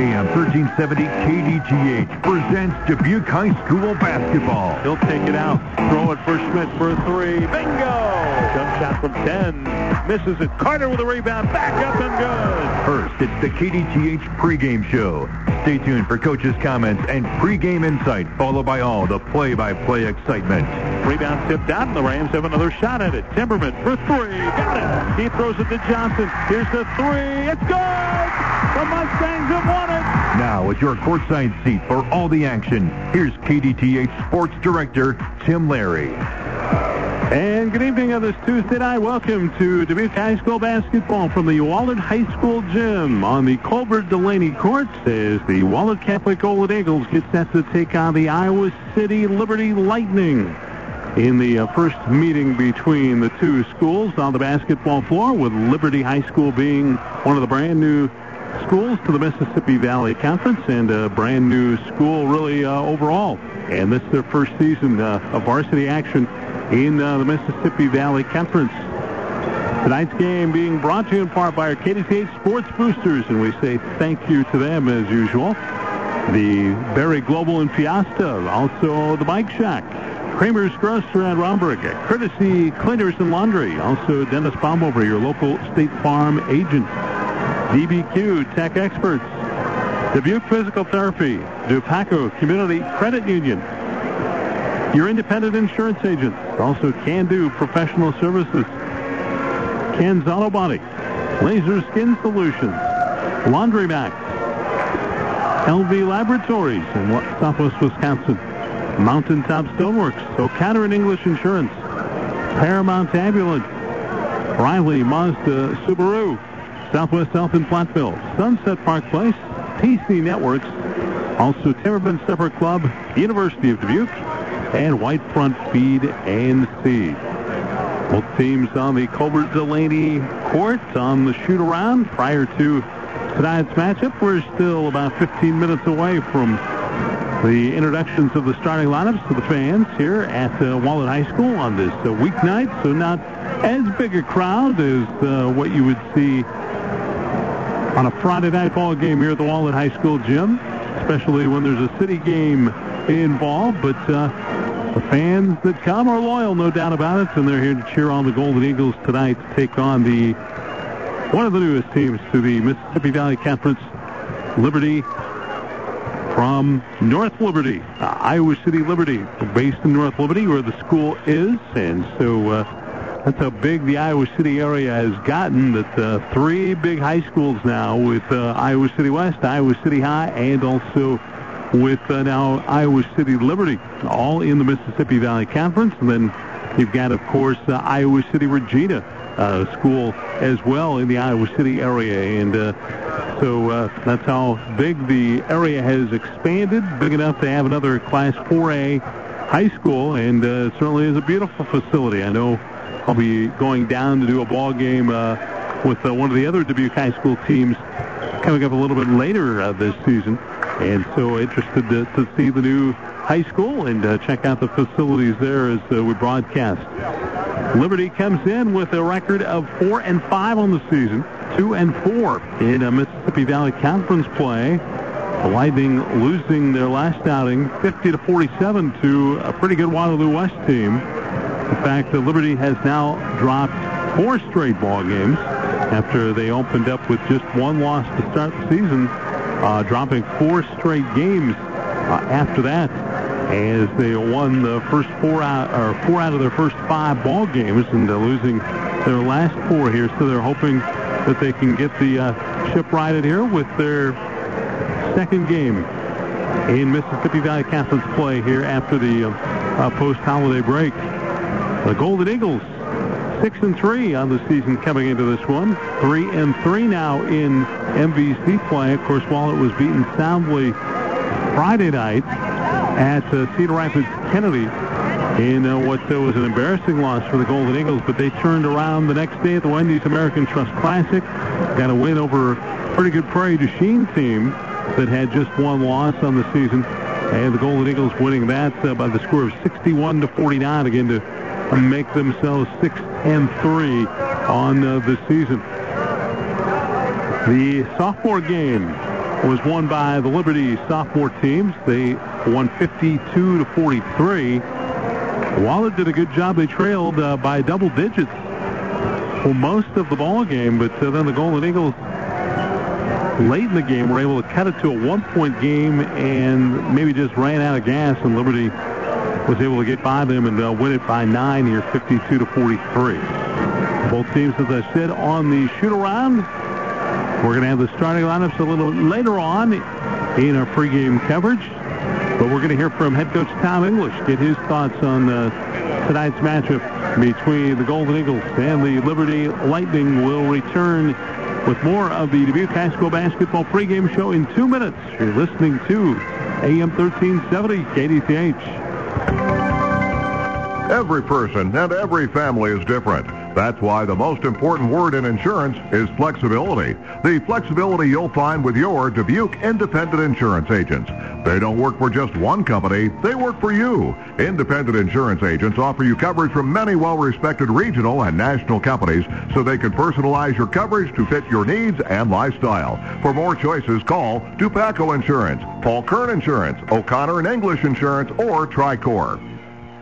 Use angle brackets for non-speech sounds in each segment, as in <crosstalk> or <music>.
AM 1370 KDTH presents Dubuque High School basketball. He'll take it out. Throw it for Schmidt for a three. Bingo! Jump shot from 10. Misses it. Carter with a rebound. Back up and good. First, it's the KDTH pregame show. Stay tuned for coaches' comments and pregame insight, followed by all the play-by-play excitement. Rebound tipped out, and the Rams have another shot at it. Timberman for three. Got it. He throws it to Johnson. Here's the three. It's good! The Mustangs have won it! Now, at your courtside seat for all the action, here's KDTH Sports Director Tim Larry. And good evening on this Tuesday night. Welcome to Dubuque High School basketball from the Wahlert High School gym on the Colbert Delaney courts as the Wahlert Catholic Golden Eagles get set to take on the Iowa City Liberty Lightning in the uh, first meeting between the two schools on the basketball floor with Liberty High School being one of the brand new schools to the Mississippi Valley Conference and a brand new school really uh, overall. And this is their first season uh, of varsity action in uh, the Mississippi Valley Conference. Tonight's game being brought to you in part by our KDTH Sports Boosters, and we say thank you to them as usual. The Berry Global and Fiesta, also the Bike Shack, Kramer's Grocer and Romberg, Courtesy Cleaners and Laundry, also Dennis Baumhover, your local State Farm agent. DBQ Tech Experts, Dubuque Physical Therapy, Dupaco Community Credit Union, your independent insurance agent, also Can Do Professional Services, Auto Body, Laser Skin Solutions, Laundry Max, LV Laboratories in Southwest Wisconsin, Mountaintop Stoneworks, O'Connor English Insurance, Paramount Ambulance, Riley Mazda Subaru, Southwest Health in Platteville, Sunset Park Place, TC Networks, also Timmerman Supper Club, University of Dubuque, and White Front Feed and Seed. Both teams on the Colbert Delaney court on the shoot around prior to tonight's matchup. We're still about 15 minutes away from the introductions of the starting lineups to the fans here at uh, Wahlert High School on this uh, weeknight, so not as big a crowd as uh, what you would see on a Friday night ball game here at the Wahlert High School gym, especially when there's a city game involved. But uh, the fans that come are loyal, no doubt about it, and they're here to cheer on the Golden Eagles tonight to take on the one of the newest teams to the Mississippi Valley Conference, Liberty from North Liberty, uh, Iowa City Liberty, based in North Liberty where the school is, and so uh, that's how big the Iowa City area has gotten. That uh, three big high schools now with uh, Iowa City West, Iowa City High, and also with uh, now Iowa City Liberty, all in the Mississippi Valley Conference. And then you've got, of course, Iowa City Regina school as well in the Iowa City area. And uh, so uh, that's how big the area has expanded, big enough to have another Class 4A high school, and certainly is a beautiful facility. I know I'll be going down to do a ball game uh, with uh, one of the other Dubuque High School teams coming up a little bit later uh, this season. And so interested to, to see the new high school and check out the facilities there as we broadcast. Liberty comes in with a record of four and five on the season, two and four in uh, Mississippi Valley Conference play. The Lightning losing their last outing, 50 to 47, to a pretty good Waterloo West team. In fact, the Liberty has now dropped four straight ball games after they opened up with just one loss to start the season, uh, dropping four straight games uh, after that as they won the first four out or four out of their first five ball games and they're losing their last four here. So they're hoping that they can get the uh, ship righted here with their second game in Mississippi Valley Conference play here after the post-holiday break. The Golden Eagles six and three on the season coming into this one. Three and three now in MVC play. Of course, Wahlert was beaten soundly Friday night at uh, Cedar Rapids Kennedy in uh, what uh, was an embarrassing loss for the Golden Eagles, but they turned around the next day at the Wendy's American Trust Classic. Got a win over a pretty good Prairie du Chien team that had just one loss on the season. And the Golden Eagles winning that by the score of 61 to 49 again to make themselves 6 and 3 on uh, the season. The sophomore game was won by the Liberty sophomore teams. They won 52 to 43. Wahlert did a good job. They trailed uh, by double digits for most of the ball game, but uh, then the Golden Eagles late in the game were able to cut it to a one-point game and maybe just ran out of gas, and Liberty was able to get by them and win it by nine here, 52 to 43. Both teams, as I said, on the shoot-around. We're going to have the starting lineups a little later on in our pregame coverage. But we're going to hear from head coach Tom English, get his thoughts on uh, tonight's matchup between the Golden Eagles and the Liberty Lightning. Will return with more of the Dubuque High School basketball pregame show in two minutes. You're listening to AM 1370 KDTH. Every person and every family is different. That's why the most important word in insurance is flexibility. The flexibility you'll find with your Dubuque independent insurance agents. They don't work for just one company, they work for you. Independent insurance agents offer you coverage from many well-respected regional and national companies so they can personalize your coverage to fit your needs and lifestyle. For more choices, call Dupaco Insurance, Paul Kern Insurance, O'Connor and English Insurance, or Tricor.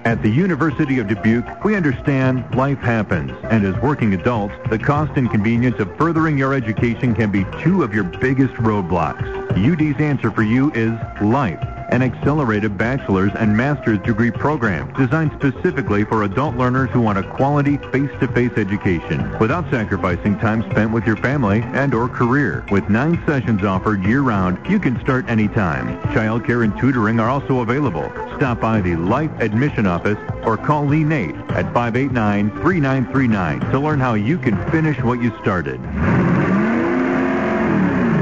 At the University of Dubuque, we understand life happens, and as working adults, the cost and convenience of furthering your education can be two of your biggest roadblocks. UD's answer for you is life an accelerated bachelor's and master's degree program designed specifically for adult learners who want a quality face-to-face education without sacrificing time spent with your family and or career. With nine sessions offered year-round, you can start anytime. Childcare and tutoring are also available. Stop by the Life Admission Office or call Lee Nate at 589-3939 to learn how you can finish what you started.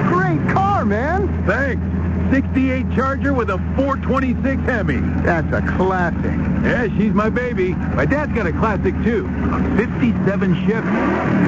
Great car, man. Thanks. 68 Charger with a 426 Hemi. That's a classic. Yeah, she's my baby. My dad's got a classic, too. A 57 Chevy.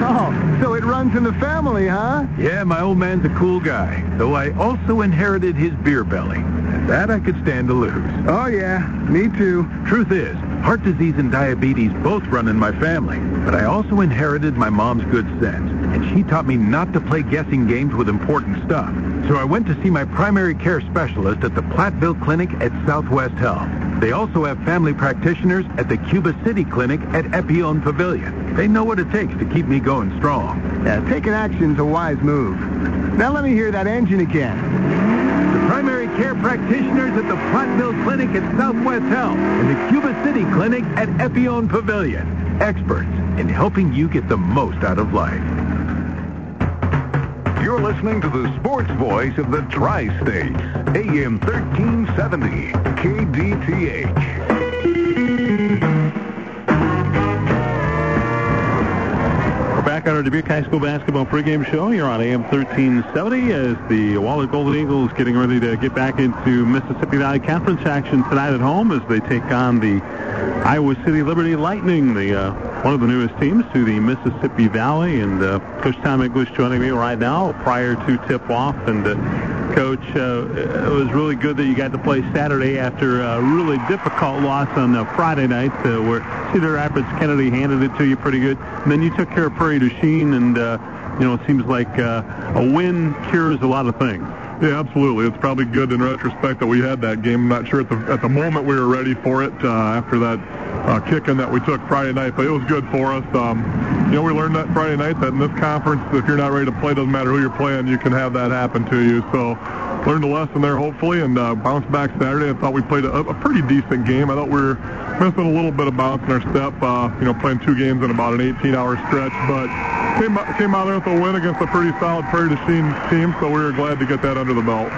Oh, so it runs in the family, huh? Yeah, my old man's a cool guy, though I also inherited his beer belly. That I could stand to lose. Oh, yeah, me too. Truth is, heart disease and diabetes both run in my family, but I also inherited my mom's good sense, she taught me not to play guessing games with important stuff. So I went to see my primary care specialist at the Platteville Clinic at Southwest Health. They also have family practitioners at the Cuba City Clinic at Epione Pavilion. They know what it takes to keep me going strong. Yeah, taking action's a wise move. Now let me hear that engine again. The primary care practitioners at the Platteville Clinic at Southwest Health and the Cuba City Clinic at Epione Pavilion. Experts in helping you get the most out of life. You're listening to the sports voice of the tri-state, AM 1370, KDTH. We're back on our Dubuque High School basketball pregame show here on AM 1370 as the Wahlert Golden Eagles getting ready to get back into Mississippi Valley Conference action tonight at home as they take on the Iowa City Liberty Lightning, the uh, one of the newest teams to the Mississippi Valley. And uh, Coach Tom English joining me right now prior to tip-off. And uh, Coach, uh, it was really good that you got to play Saturday after a really difficult loss on uh, Friday night uh, where Cedar Rapids Kennedy handed it to you pretty good. And then you took care of Prairie du Chien, and, you know, it seems like a win cures a lot of things. Yeah, absolutely. It's probably good in retrospect that we had that game. I'm not sure at the at the moment we were ready for it uh, after that uh, kicking that we took Friday night, but it was good for us. Um, you know, we learned that Friday night that in this conference, if you're not ready to play, doesn't matter who you're playing, you can have that happen to you. So learned a lesson there, hopefully, and uh, bounced back Saturday. I thought we played a, a pretty decent game. I thought we were missing a little bit of bounce in our step, uh, you know, playing two games in about an 18-hour stretch, but came, came out there with a win against a pretty solid Prairie du Chien team, so we were glad to get that under the belt.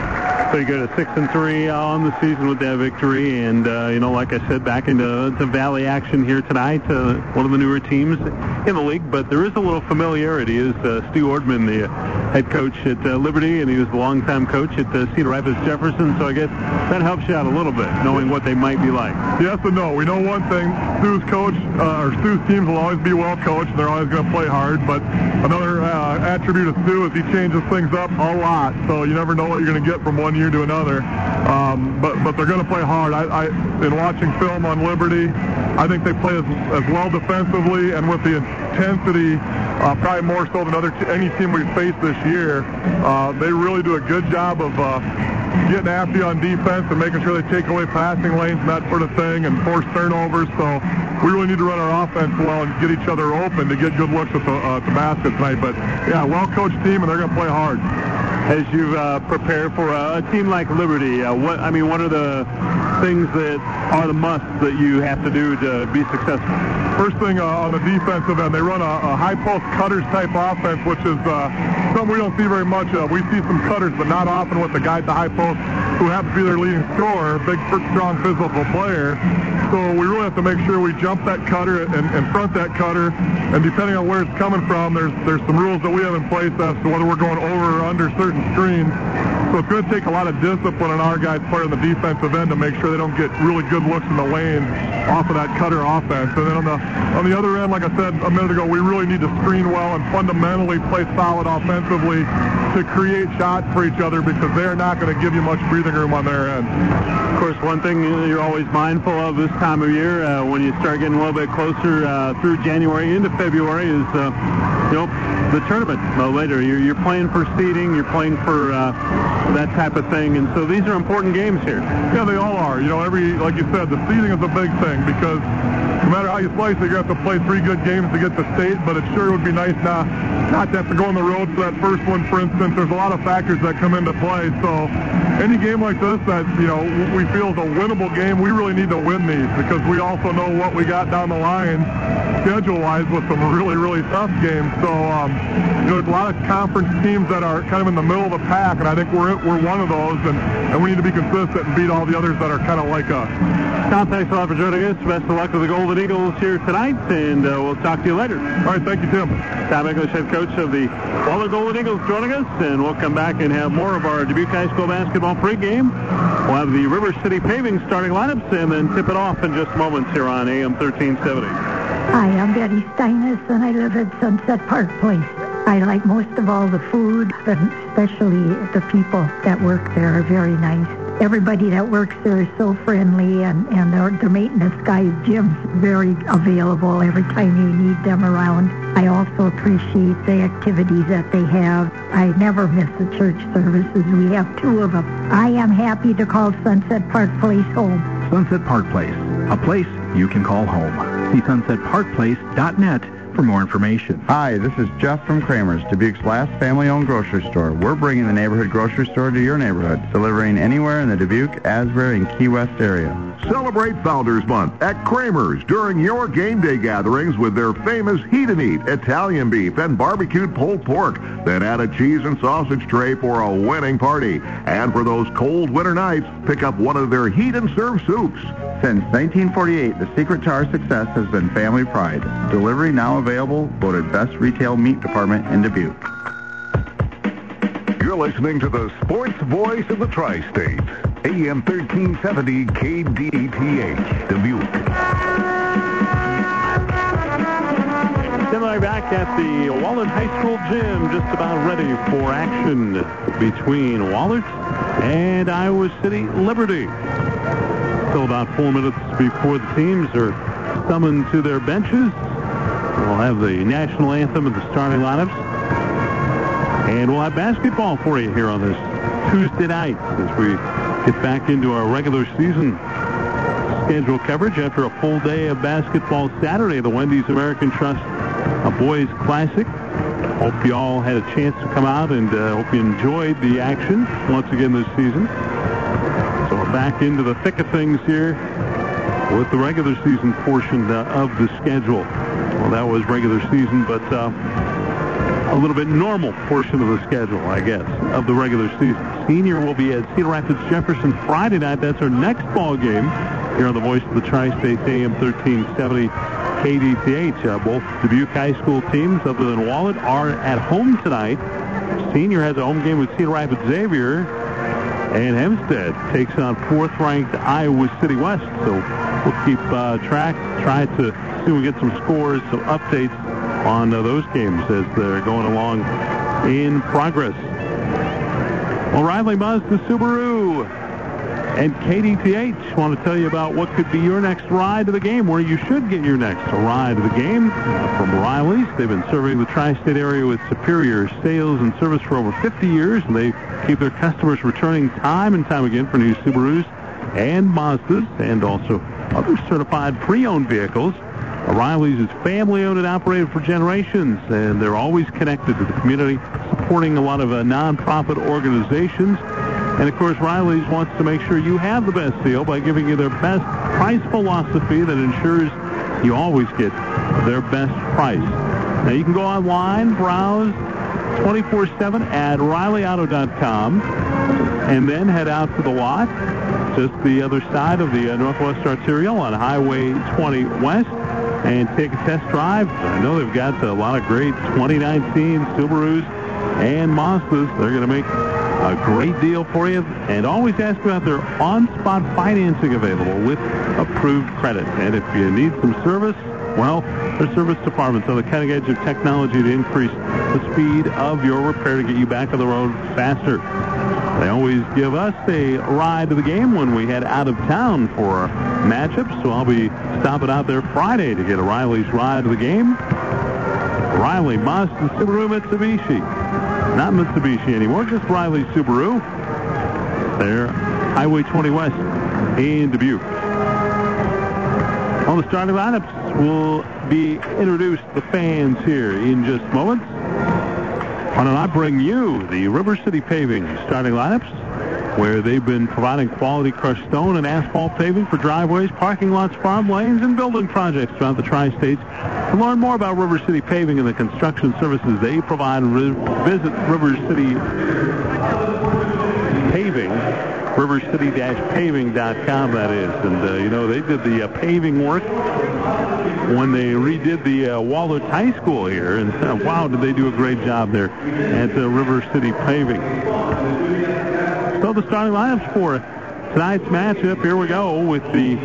So you go to six and three on the season with that victory, and uh, you know, like I said, back into the Valley action here tonight. Uh, one of the newer teams in the league, but there is a little familiarity. Is uh, Stu Ordman, the head coach at uh, Liberty, and he was the longtime coach at uh, Cedar Rapids Jefferson. So I guess that helps you out a little bit, knowing what they might be like. Yes and no. We know one thing: Stu's coach uh, or Stu's teams will always be well coached. They're always going to play hard. But another uh, attribute of Stu is he changes things up a lot. So you never know what you're going to get from one year to another. Um, but but they're going to play hard. I, I in watching film on Liberty, I think they play as, as well defensively and with the intensity uh, probably more so than other t- any team we've faced this year. Uh, they really do a good job of uh, getting after you on defense and making sure they take away passing lanes and that sort of thing and force turnovers. So we really need to run our offense well and get each other open to get good looks at the, uh, the basket tonight. But yeah, well-coached team and they're going to play hard as you uh, prepare for a, a, team like Liberty? Uh, what I mean, what are the things that are the musts that you have to do to be successful? First thing uh, on the defensive end, they run a, a high post cutters type offense, which is uh, something we don't see very much of. We see some cutters, but not often with the guy at the high post who happens to be their leading scorer, big, strong, physical player. So we really have to make sure we jump that cutter and, and front that cutter. And depending on where it's coming from, there's there's some rules that we have in place as to whether we're going over or under certain screens. So it's going to take a lot of discipline on our guys playing the defensive end to make sure they don't get really good looks in the lane off of that cutter offense. And then on the on the other end, like I said a minute ago, we really need to screen well and fundamentally play solid offensively to create shots for each other because they're not going to give you much breathing room on their end. Of course, one thing you're always mindful of this time of year uh, when you start getting a little bit closer uh, through January into February is, uh, you know, the tournament uh, later. You're, you're, playing for seeding, you're playing for uh, that type of thing, and so these are important games here. Yeah, they all are. You know, every like you said, the seeding is a big thing because no matter how you slice it, you have to play three good games to get to state, but it sure would be nice now not to have to go on the road for that first one, for instance. There's a lot of factors that come into play. So any game like this that, you know, we feel is a winnable game, we really need to win these because we also know what we got down the line schedule-wise with some really, really tough games. So, um, you know, there's a lot of conference teams that are kind of in the middle of the pack, and I think we're we're one of those, and, and we need to be consistent and beat all the others that are kind of like us. Tom, thanks a lot for joining us. Best of luck with the Golden Eagles here tonight, and uh, we'll talk to you later. All right, thank you, Tim. Tom English, head coach of the Wahlert Golden Eagles, joining us, and we'll come back and have more of our Dubuque High School basketball pregame. We'll have the River City Paving starting lineups, and then tip it off in just moments here on AM 1370. Hi, I'm Betty Steinis, and I live at Sunset Park Place. I like most of all the food, and especially the people that work there are very nice everybody that works there is so friendly, and, and their, their maintenance guy, Jim's very available every time you need them around. I also appreciate the activities that they have. I never miss the church services. We have two of them. I am happy to call Sunset Park Place home. Sunset Park Place, a place you can call home. See sunsetparkplace.net for more information. Hi, this is Jeff from Kramer's, Dubuque's last family-owned grocery store. We're bringing the neighborhood grocery store to your neighborhood, delivering anywhere in the Dubuque, Asbury, and Key West area. Celebrate Founders Month at Kramer's during your game day gatherings with their famous Heat and Eat Italian beef and barbecued pulled pork. Then add a cheese and sausage tray for a winning party. And for those cold winter nights, pick up one of their heat and serve soups. Since 1948, the secret to our success has been family pride. Delivery now available, voted best retail meat department in Dubuque. You're listening to the sports voice of the tri-state, AM 1370 KDTH, Dubuque. Semi back at the Wahlert High School gym, just about ready for action between Wahlert and Iowa City Liberty. Still about four minutes before the teams are summoned to their benches. We'll have the national anthem and the starting lineups. And we'll have basketball for you here on this Tuesday night as we get back into our regular season schedule coverage after a full day of basketball Saturday, the Wendy's American Trust a boys classic. Hope you all had a chance to come out and uh, hope you enjoyed the action once again this season. So we're back into the thick of things here with the regular season portion uh, of the schedule. Well, that was regular season, but uh, a little bit normal portion of the schedule, I guess, of the regular season. Senior will be at Cedar Rapids Jefferson Friday night. That's our next ball game here on the Voice of the Tri-State AM 1370 KDTH. Uh, both Dubuque High School teams, other than Wahlert, are at home tonight. Senior has a home game with Cedar Rapids Xavier. And Hempstead takes on fourth-ranked Iowa City West. So we'll keep uh, track, try to we get some scores, some updates on uh, those games as they're going along in progress. O'Reilly Mazda Subaru And KDTH want to tell you about what could be your next ride to the game, where you should get your next ride to the game from Riley's. They've been serving the tri-state area with superior sales and service for over 50 years, and they keep their customers returning time and time again for new Subarus and Mazdas and also other certified pre-owned vehicles. O'Reilly's is family-owned and operated for generations, and they're always connected to the community, supporting a lot of uh, nonprofit organizations. And of course, Riley's wants to make sure you have the best deal by giving you their best price philosophy that ensures you always get their best price. Now you can go online, browse 24/7 at RileyAuto.com, and then head out to the lot, just the other side of the uh, Northwest Arterial on Highway 20 West and take a test drive. I know they've got a lot of great 2019 Subarus and Mazdas. They're going to make a great deal for you. And always ask about their on-spot financing available with approved credit. And if you need some service, well, their service department's on the cutting edge of technology to increase the speed of your repair to get you back on the road faster. They always give us a ride to the game when we head out of town for matchups, so I'll be stopping out there Friday to get a Riley's ride to the game. Riley, Mazda, Subaru, Mitsubishi. Not Mitsubishi anymore, just Riley Subaru. There, Highway 20 West in Dubuque. On the starting lineups will be introduced the fans here in just moments. Why don't I bring you the River City Paving starting lineups, where they've been providing quality crushed stone and asphalt paving for driveways, parking lots, farm lanes, and building projects throughout the tri-states. To learn more about River City Paving and the construction services they provide, visit River City Paving rivercity-paving.com, that is. And, uh, you know, they did the uh, paving work when they redid the uh, High School here. And, wow, did they do a great job there at uh, River City Paving. So the starting lineups for tonight's matchup, here we go with the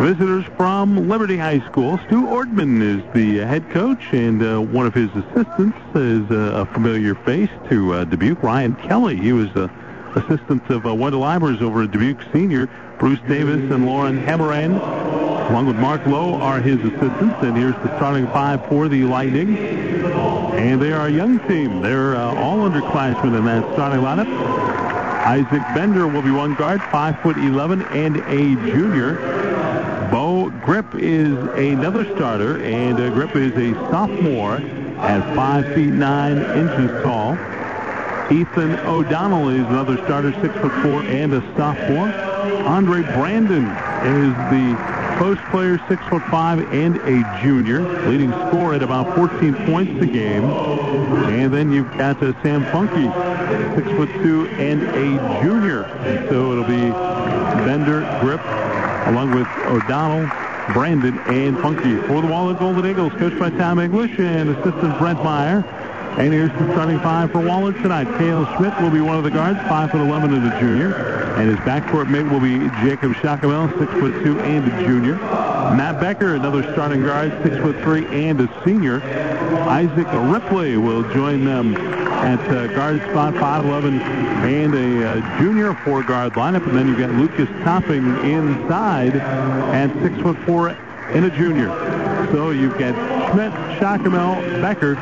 visitors from Liberty High School. Stu Ordman is the head coach, and uh, one of his assistants is uh, a familiar face to Dubuque, Ryan Kelly. He was a assistant of Wendell Eimers over at Dubuque Senior. Bruce Davis and Lauren Hammeran, along with Mark Lowe, are his assistants. And here's the starting five for the Lightning. And they are a young team. They're uh, all underclassmen in that starting lineup. Isaac Bender will be one guard, 5 foot 11 and a junior. Bo Grip is another starter, and uh, Grip is a sophomore at 5 feet 9 inches tall. Ethan O'Donnell is another starter, six foot four and a sophomore. Andre Brandon is the post player, six foot five and a junior, leading scorer at about 14 points a game. And then you've got uh, Sam Funky, six foot two and a junior. And so it'll be Bender, Grip, along with O'Donnell, Brandon, and Funky. For the Wahlert Golden Eagles, coached by Tom English and assistant Brent Meyer. And here's the starting five for Wahlert tonight. Cale Schmidt will be one of the guards, 5'11 and a junior. And his backcourt mate will be Jacob Schockemoehl, 6'2 and a junior. Matt Becker, another starting guard, 6'3 and a senior. Isaac Ripley will join them at uh, guard spot, 5'11 and a uh, junior four-guard lineup. And then you've got Lucas Topping inside at 6'4 and a junior. So you've got Schmidt, Schockemoehl, Becker,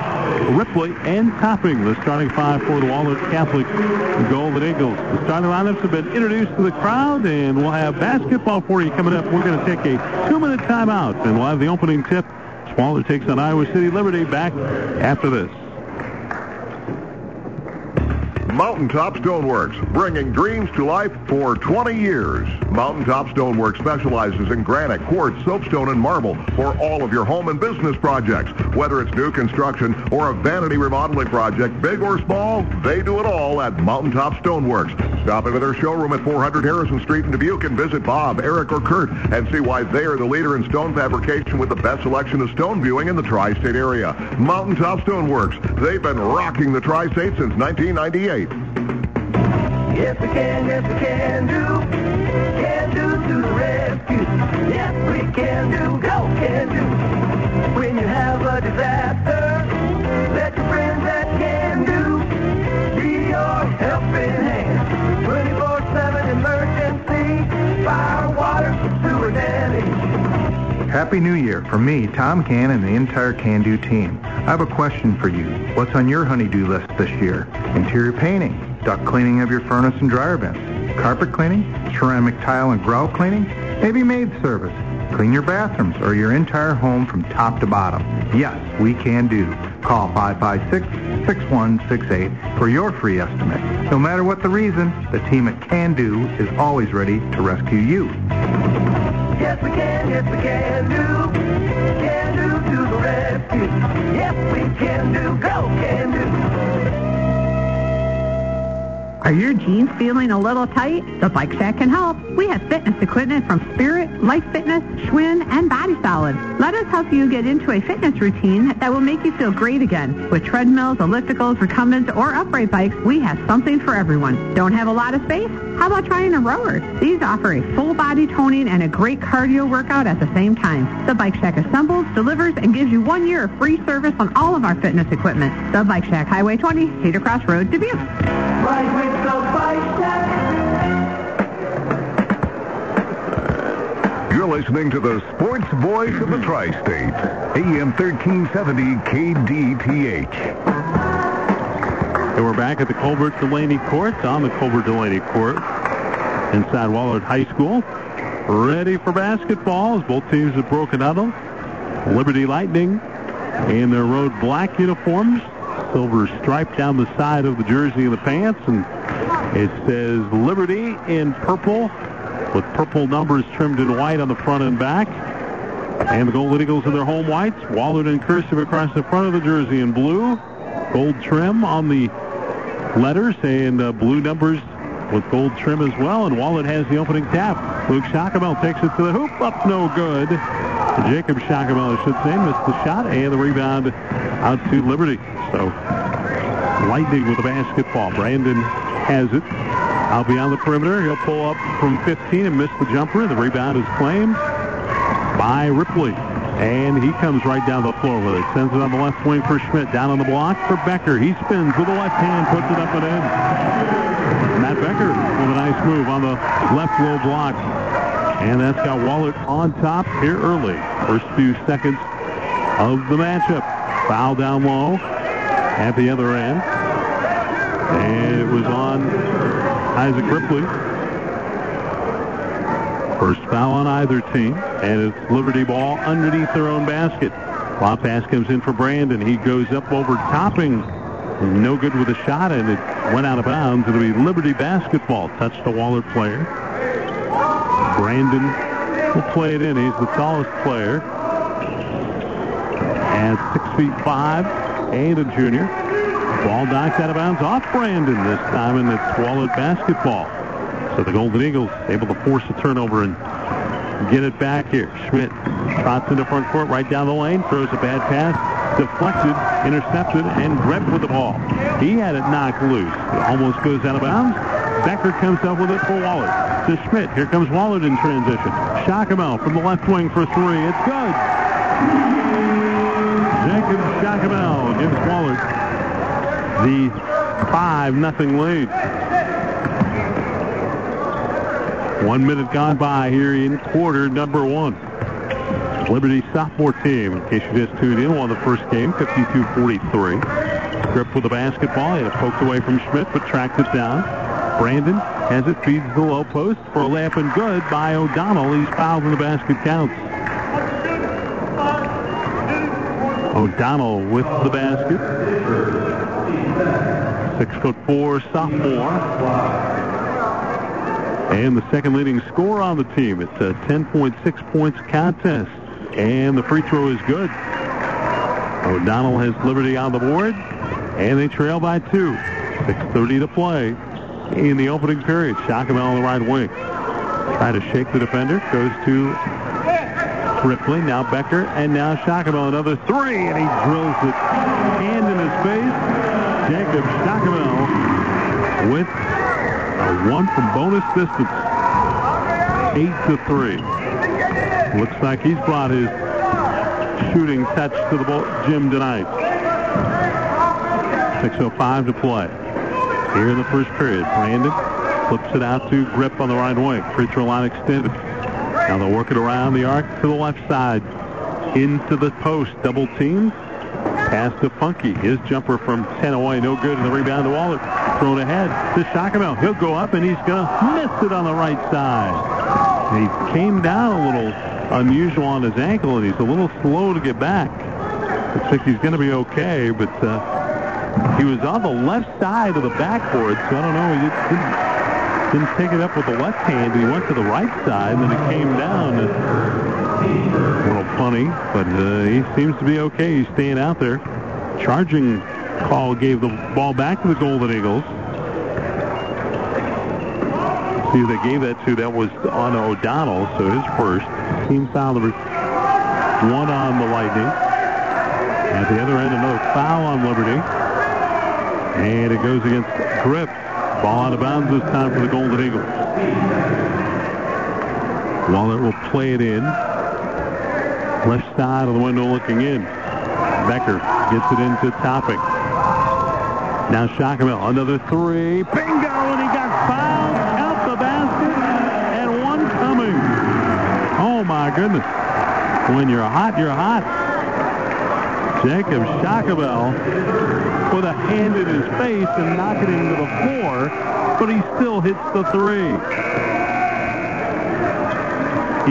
Ripley, and Topping, the starting five for the Wahlert Catholic Golden Eagles. The starting lineups have been introduced to the crowd, and we'll have basketball for you coming up. We're going to take a two-minute timeout, and we'll have the opening tip. Wahlert takes on Iowa City Liberty back after this. Mountaintop Stoneworks, bringing dreams to life for 20 years. Mountaintop Stoneworks specializes in granite, quartz, soapstone, and marble for all of your home and business projects. Whether it's new construction or a vanity remodeling project, big or small, they do it all at Mountaintop Stoneworks. Stop into their showroom at 400 Harrison Street in Dubuque and visit Bob, Eric, or Kurt and see why they are the leader in stone fabrication with the best selection of stone viewing in the tri-state area. Mountaintop Stoneworks. They've been rocking the tri-state since 1998. Yes, we can, yes, we can do. Can do to the rescue. Yes, we can do. Go, can do. When you have a disaster, let your friends at Can Do be your helping Happy New Year from me, Tom Can, and the entire Can Do team. I have a question for you. What's on your honeydew list this year? Interior painting, duct cleaning of your furnace and dryer vents, carpet cleaning, ceramic tile and grout cleaning, maybe maid service. Clean your bathrooms or your entire home from top to bottom. Yes, we can do. Call 556-6168 for your free estimate. No matter what the reason, the team at Can Do is always ready to rescue you. Yes, we can, yes, we can do. Can do to the rescue. Yes, we can do. Go, can do. Are your jeans feeling a little tight? The Bike Shack can help. We have fitness equipment from Spirit, Life Fitness, Schwinn, and Body Solid. Let us help you get into a fitness routine that will make you feel great again. With treadmills, ellipticals, recumbents, or upright bikes, we have something for everyone. Don't have a lot of space? How about trying a rower? These offer a full body toning and a great cardio workout at the same time. The Bike Shack assembles, delivers, and gives you one year of free service on all of our fitness equipment. The Bike Shack, Highway 20, Cedar Cross Road, Dubuque. Ride with the Bike Shack. You're listening to the sports voice of the tri-state, AM 1370 KDTH. And we're back at the Colbert Delaney Court on the Colbert Delaney Court inside Wahlert High School. Ready for basketball as both teams have broken huddle. Liberty Lightning in their road black uniforms, silver stripe down the side of the jersey and the pants, and it says Liberty in purple with purple numbers trimmed in white on the front and back. And the Golden Eagles in their home whites, Wahlert and cursive across the front of the jersey in blue. Gold trim on the letters and uh, blue numbers with gold trim as well. And Wahlert has the opening tap. Luke Schockemoehl takes it to the hoop. Up no good. Jacob Schockemoehl, I should say, missed the shot and the rebound out to Liberty. So Lightning with the basketball. Brandon has it. Out beyond the perimeter. He'll pull up from 15 and miss the jumper. The rebound is claimed by Ripley. And he comes right down the floor with it. Sends it on the left wing for Schmidt. Down on the block for Becker. He spins with the left hand, puts it up and in. Matt Becker with a nice move on the left low block. And that's got Wahlert on top here early. First few seconds of the matchup. Foul down low at the other end. And it was on Isaac Ripley. First foul on either team, and it's Liberty ball underneath their own basket. Lob pass comes in for Brandon. He goes up over topping. No good with a shot, and it went out of bounds. It'll be Liberty basketball. Touch the Wahlert player. Brandon will play it in. He's the tallest player at six feet five and a junior. Ball knocked out of bounds off Brandon this time, and it's Wahlert basketball. So the Golden Eagles able to force a turnover and get it back here. Schmidt trots into the front court right down the lane, throws a bad pass, deflected, intercepted, and Grip with the ball. He had it knocked loose. It almost goes out of bounds. Becker comes up with it for Wahlert. To Schmidt. Here comes Wahlert in transition. Schockemoehl from the left wing for three. It's good. Jacob Schockemoehl gives Wahlert the 5 nothing lead. One minute gone by here in quarter number one. Liberty sophomore team, in case you just tuned in, won the first game, 52-43. Grip with the basketball. Had it poked away from Schmidt, but tracked it down. Brandon has it, feeds the low post for a layup and good by O'Donnell. He's fouled and the basket counts. O'Donnell with the basket. Six foot four sophomore. And the second leading scorer on the team. It's a 10.6 points contest. And the free throw is good. O'Donnell has Liberty on the board. And they trail by two. 6.30 to play in the opening period. Schockemoehl on the right wing. Try to shake the defender. Goes to Ripley. Now Becker. And now Schockemoehl. Another three. And he drills it. Hand in his face. Jacob Schockemoehl with one from bonus distance. Eight to three. Looks like he's brought his shooting touch to the gym tonight. 6.05 to play. Here in the first period, Brandon flips it out to Grip on the right wing. Free throw line extended. Now they'll work it around the arc to the left side. Into the post. Double team. Pass to Funky. His jumper from 10 away. No good. And the rebound to Wahlert. Thrown ahead to Schockemoehl. He'll go up and he's going to miss it on the right side. He came down a little unusual on his ankle and he's a little slow to get back. Looks like he's going to be okay, but uh, he was on the left side of the backboard, so I don't know. He didn't, didn't take it up with the left hand. He went to the right side, and then it came down. A little funny, but uh, he seems to be okay. He's staying out there. Charging call gave the ball back to the Golden Eagles. See they gave that to. That was on O'Donnell, so his first. Team foul number one on the Lightning. At the other end, another foul on Liberty. And it goes against Grip. Ball out of bounds this time for the Golden Eagles. Wahlert will play it in. Left side of the window looking in. Becker gets it into Topping. Now Schockemoehl, another three. Bingo! And he got fouled. Count the basket. And one coming. Oh, my goodness. When you're hot, you're hot. Jacob Schockemoehl with a hand in his face and knocking it into the floor, but he still hits the three.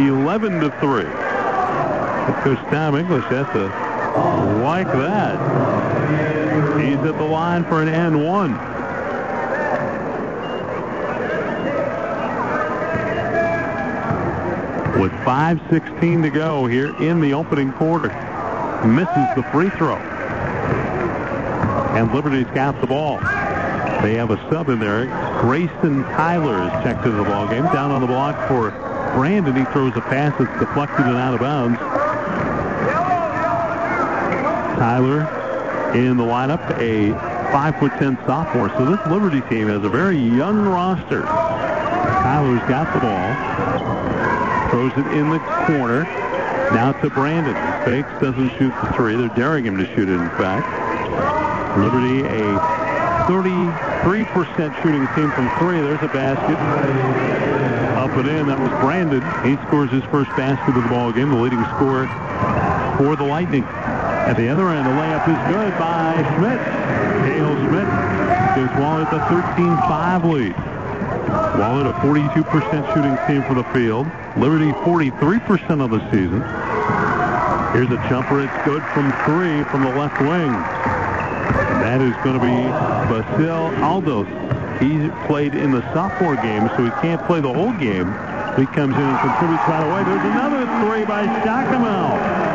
11 to 3. Coach Tom English has to like that. He's at the line for an and one. With 5.16 to go here in the opening quarter. Misses the free throw. And Liberty's got the ball. They have a sub in there. Grayson Tyler is checked into the ball game. Down on the block for Brandon. He throws a pass that's deflected and out of bounds. Tyler in the lineup, a 5'10 sophomore. So this Liberty team has a very young roster. Tyler's got the ball. Throws it in the corner. Now to Brandon. Fakes, doesn't shoot the three. They're daring him to shoot it, in fact. Liberty, a 33% shooting team from three. There's a basket. Up and in. That was Brandon. He scores his first basket of the ball game, the leading scorer for the Lightning. At the other end, the layup is good by Schmidt. Dale Schmidt gives Wahlert the 13-5 lead. Wahlert a 42% shooting team for the field. Liberty 43% of the season. Here's a jumper. It's good from three from the left wing. That is going to be Basil Aldos. He played in the sophomore game, so he can't play the whole game. He comes in and contributes right away. There's another three by Schockemoehl.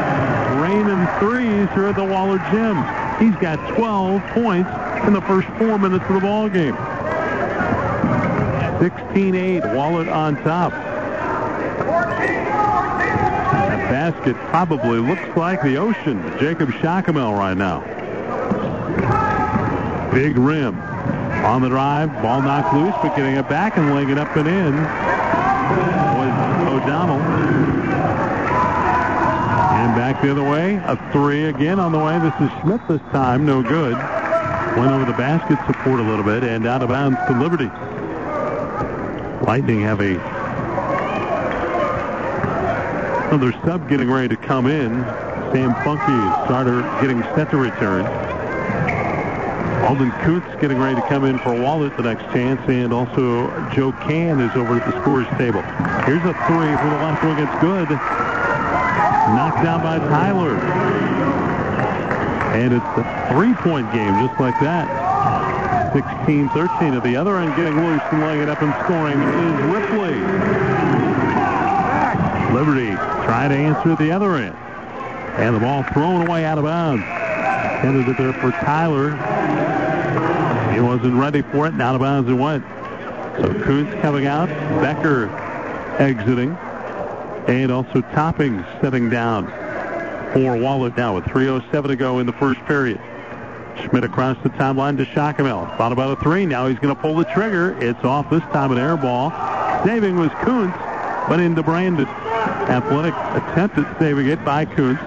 Raining threes here at the Wahlert Gym. He's got 12 points in the first four minutes of the ball game. 16-8, Wahlert on top. That basket probably looks like the ocean. Jacob Schockemoehl right now. Big rim. On the drive, ball knocked loose, but getting it back and laying it up and in was O'Donnell. Back the other way, a three again on the way. This is Schmidt this time, no good. Went over the basket support a little bit and out of bounds to Liberty. Lightning have a another sub getting ready to come in. Sam Funky, starter, getting set to return. Alden Kuntz getting ready to come in for Wahlert the next chance, and also Joe Can is over at the scorer's table. Here's a three for the left wing. It's good. Knocked down by Tyler. And it's a three-point game just like that. 16-13 at the other end, getting loose and laying it up and scoring is Ripley. Liberty trying to answer at the other end. And the ball thrown away out of bounds. Intended it there for Tyler. He wasn't ready for it, and out of bounds it went. So Kuntz coming out, Becker exiting, and also Topping setting down for Wahlert now with 3.07 to go in the first period. Schmidt across the timeline to Schockemoehl. Thought about a three. Now he's going to pull the trigger. It's off this time, an air ball. Saving was Kuntz, but into Brandon. Athletic attempt at saving it by Kuntz.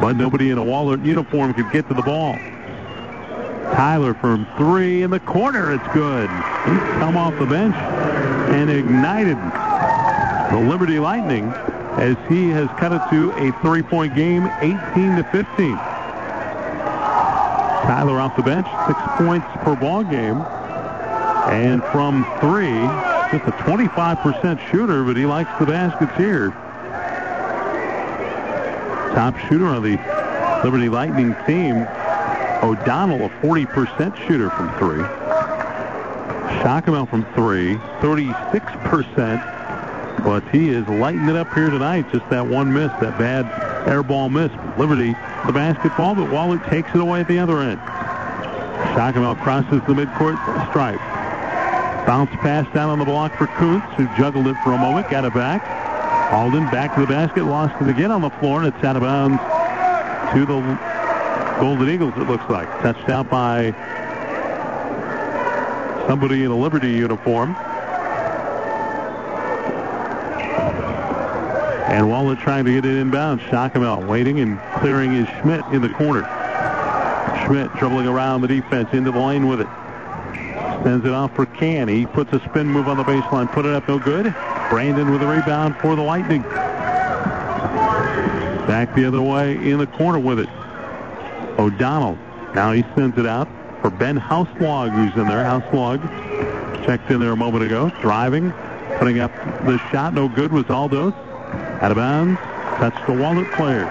But nobody in a Wahlert uniform could get to the ball. Tyler from three in the corner. It's good. He's come off the bench and ignited the Liberty Lightning as he has cut it to a three-point game, 18 to 15. Tyler off the bench, six points per ball game. And from three, just a 25% shooter, but he likes the baskets here. Top shooter on the Liberty Lightning team, O'Donnell, a 40% shooter from three. Schockemoehl from three, 36%. But he is lighting it up here tonight. Just that one miss, that bad air ball miss. Liberty the basketball, but Wahlert takes it away at the other end. Schockemoehl crosses the midcourt stripe. Bounce pass down on the block for Kuntz, who juggled it for a moment, got it back. Alden back to the basket, lost it again on the floor, and it's out of bounds to the Golden Eagles, it looks like. Touched out by somebody in a Liberty uniform. And Wahlert trying to get it inbound. Schockemoehl waiting and clearing is Schmidt in the corner. Schmidt dribbling around the defense into the lane with it. Sends it off for Can. He puts a spin move on the baseline. Put it up, no good. Brandon with a rebound for the Lightning. Back the other way in the corner with it. O'Donnell. Now he sends it out for Ben Houselog, who's in there. Houselog checked in there a moment ago. Driving, putting up the shot. No good was Aldos. Out of bounds. That's the Wahlert player.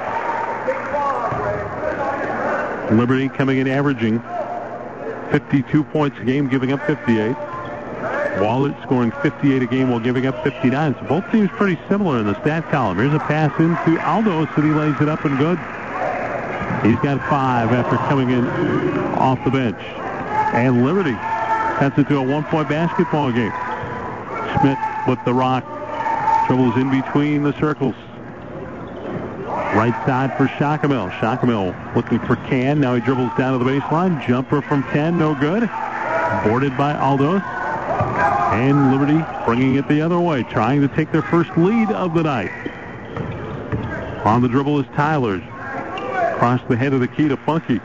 Liberty coming in averaging 52 points a game, giving up 58. Wahlert scoring 58 a game while giving up 59. So both teams pretty similar in the stat column. Here's a pass into Aldo, and he lays it up and good. He's got five after coming in off the bench. And Liberty cuts it to a one-point basketball game. Schmidt with the rock Dribbles in between the circles. Right side for Schockemoehl. Schockemoehl looking for Can. Now he dribbles down to the baseline. Jumper from Can, no good. Boarded by Aldos. And Liberty bringing it the other way, trying to take their first lead of the night. On the dribble is Tyler. Across the head of the key to Funky.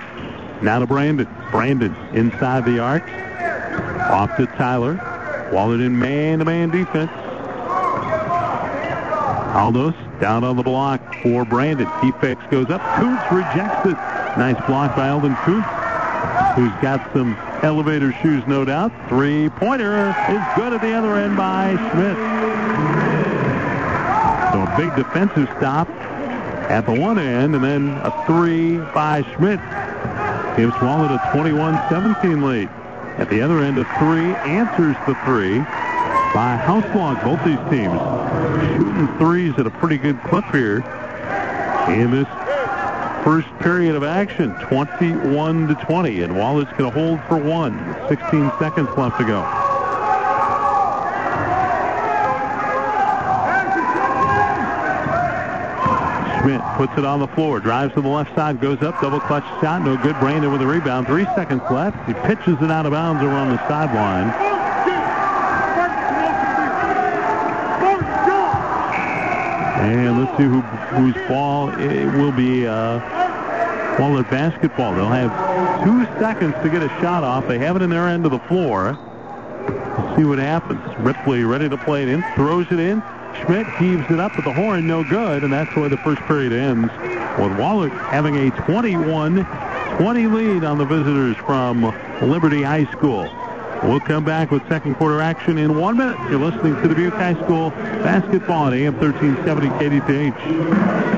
Now to Brandon. Brandon inside the arc. Off to Tyler. Wahlert in man-to-man defense. Aldos down on the block for Brandon. Defects goes up. Kuntz rejects it. Nice block by Eldon Kuntz, who's got some elevator shoes, no doubt. Three-pointer is good at the other end by Schmidt. So a big defensive stop at the one end, and then a three by Schmidt gives Wahlert a 21-17 lead. At the other end, a three answers the three by Houselog, both these teams shooting threes at a pretty good clip here in this first period of action, 21 to 20, and going to hold for one. 16 seconds left to go. Schmidt puts it on the floor, drives to the left side, goes up, double clutch shot, no good. Brandon with a rebound, three seconds left. He pitches it out of bounds on the sideline. And let's see who whose ball it will be. Uh, Wahlert basketball. They'll have two seconds to get a shot off. They have it in their end of the floor. Let's see what happens. Ripley ready to play it in, throws it in. Schmidt heaves it up with the horn, no good, and that's where the first period ends. With Wahlert having a 21-20 lead on the visitors from Liberty High School. We'll come back with second quarter action in one minute. You're listening to the Dubuque High School basketball on AM 1370 KDTH.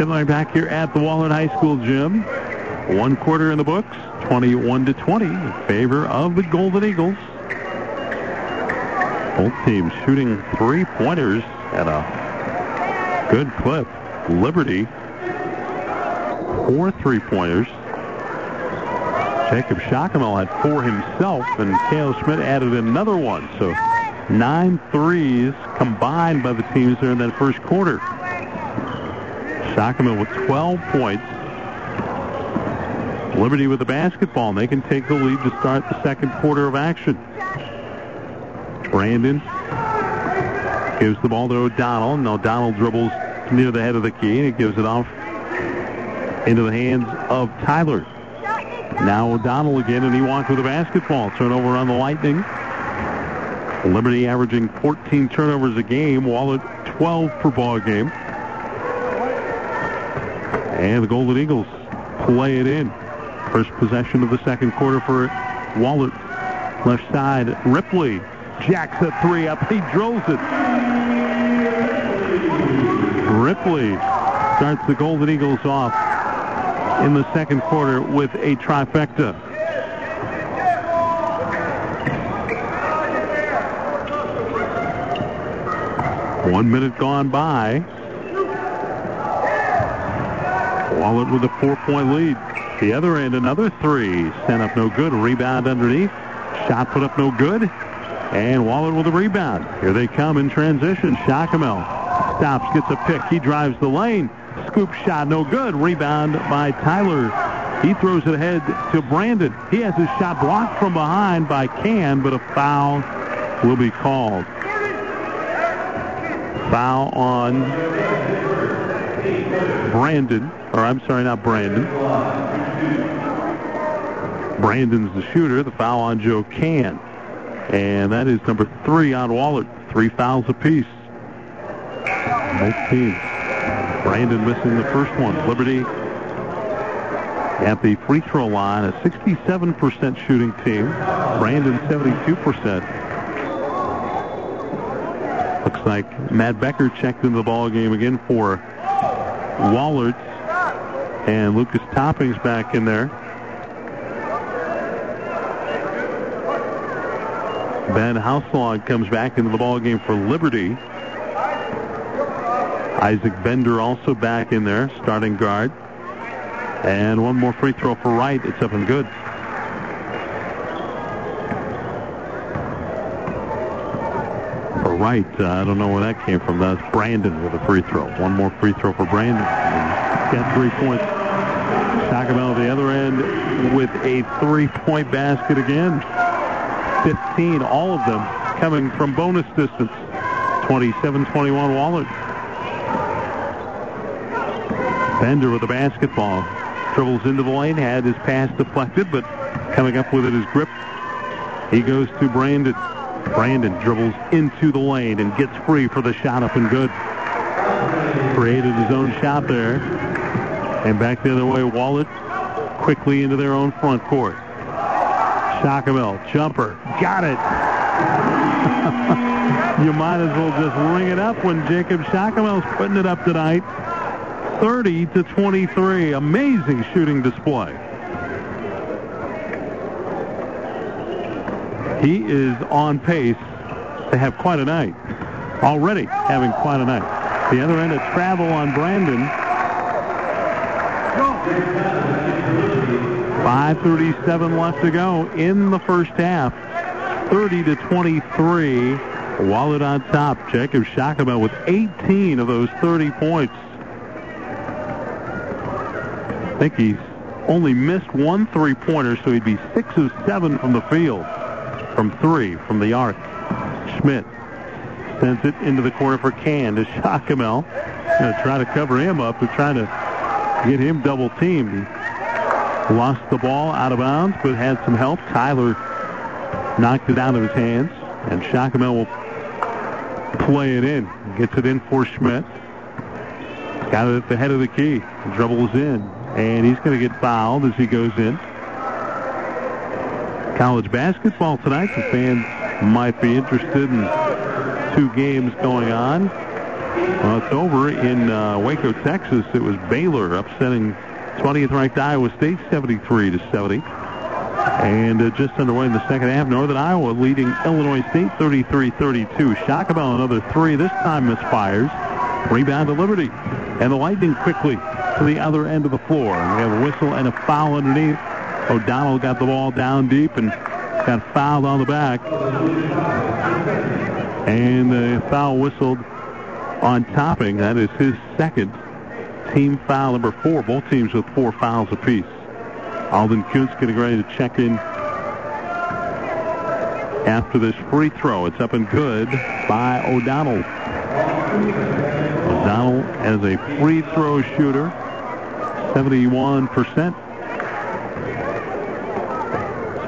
Finley back here at the Wahlert High School gym. One quarter in the books, 21 to 20 in favor of the Golden Eagles. Both teams shooting three pointers at a good clip. Liberty, four three pointers. Jacob Schockemoehl had four himself, and Kale Schmidt added another one. So nine threes combined by the teams there in that first quarter. Schockemoehl with 12 points. Liberty with the basketball, and they can take the lead to start the second quarter of action. Brandon gives the ball to O'Donnell, and O'Donnell dribbles near the head of the key, and he gives it off into the hands of Tyler. Now O'Donnell again, and he walks with the basketball. Turnover on the Lightning. Liberty averaging 14 turnovers a game. Wahlert 12 per ball game. And the Golden Eagles play it in. First possession of the second quarter for Wahlert. Left side, Ripley jacks a three up. He drills it. Ripley starts the Golden Eagles off in the second quarter with a trifecta. One minute gone by. Wahlert with a four-point lead. The other end, another three. Sent up no good. Rebound underneath. Shot put up no good. And Wahlert with a rebound. Here they come in transition. Schockemoehl stops, gets a pick. He drives the lane. Scoop shot, no good. Rebound by Tyler. He throws it ahead to Brandon. He has his shot blocked from behind by Can, but a foul will be called. Foul on Brandon, or I'm sorry, not Brandon. Brandon's the shooter. The foul on Joe Can. And that is number three on Wahlert. Three fouls apiece. Both teams. Brandon missing the first one. Liberty at the free throw line, a 67% shooting team. Brandon 72%. Looks like Matt Becker checked into the ball game again for Wahlert. And Lucas Topping's back in there. Ben Houselog comes back into the ball game for Liberty. Isaac Bender also back in there, starting guard. And one more free throw for Wright. It's up and good. For Wright, uh, I don't know where that came from. That's Brandon with a free throw. One more free throw for Brandon. And got three points. At the other end with a three-point basket again. 15, all of them coming from bonus distance. 27-21 Wahlert. Bender with the basketball. Dribbles into the lane, had his pass deflected, but coming up with it is Grip. He goes to Brandon. Brandon dribbles into the lane and gets free for the shot up and good. Created his own shot there. And back the other way, Wahlert quickly into their own front court. Schockemoehl, jumper, got it. <laughs> you might as well just ring it up when Jacob Schockemoehl's putting it up tonight. 30 to 23. Amazing shooting display. He is on pace to have quite a night. Already having quite a night. The other end of travel on Brandon. 5.37 left to go in the first half. 30 to 23. Wahlert on top. Jacob Schockemoehl with 18 of those 30 points. I think he's only missed one three-pointer, so he'd be six of seven from the field, from three, from the arc. Schmidt Sends it into the corner for Can to Schockemoehl. Going to try to cover him up. They're trying to get him double teamed. Lost the ball out of bounds, but had some help. Tyler knocked it out of his hands, and Schockemoehl will play it in. Gets it in for Schmidt. Got it at the head of the key. Dribbles in, and he's going to get fouled as he goes in. College basketball tonight. The fans might be interested in two games going on. Well, it's over in uh, Waco, Texas. It was Baylor upsetting 20th ranked Iowa State 73 to 70. And uh, just underway in the second half, Northern Iowa leading Illinois State 33-32. Schockemoehl another three. This time misfires. Rebound to Liberty. And the Lightning quickly to the other end of the floor. We have a whistle and a foul underneath. O'Donnell got the ball down deep and got fouled on the back. And the foul whistled on Topping. That is his second team foul number four. Both teams with four fouls apiece. Alden Kuntz getting ready to check in after this free throw. It's up and good by O'Donnell. O'Donnell as a free throw shooter, 71%.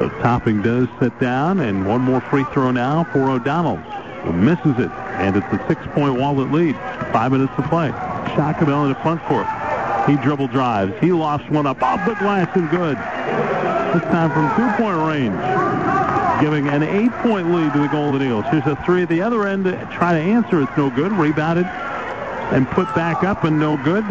So Topping does sit down, and one more free throw now for O'Donnell, who misses it, and it's a six-point Wahlert lead. Five minutes to play. Schockemoehl in the front court. He dribble drives. He lost one up off the glass and good. This time from two-point range. Giving an eight-point lead to the Golden Eagles. Here's a three at the other end. Try to answer. It's no good. Rebounded and put back up and no good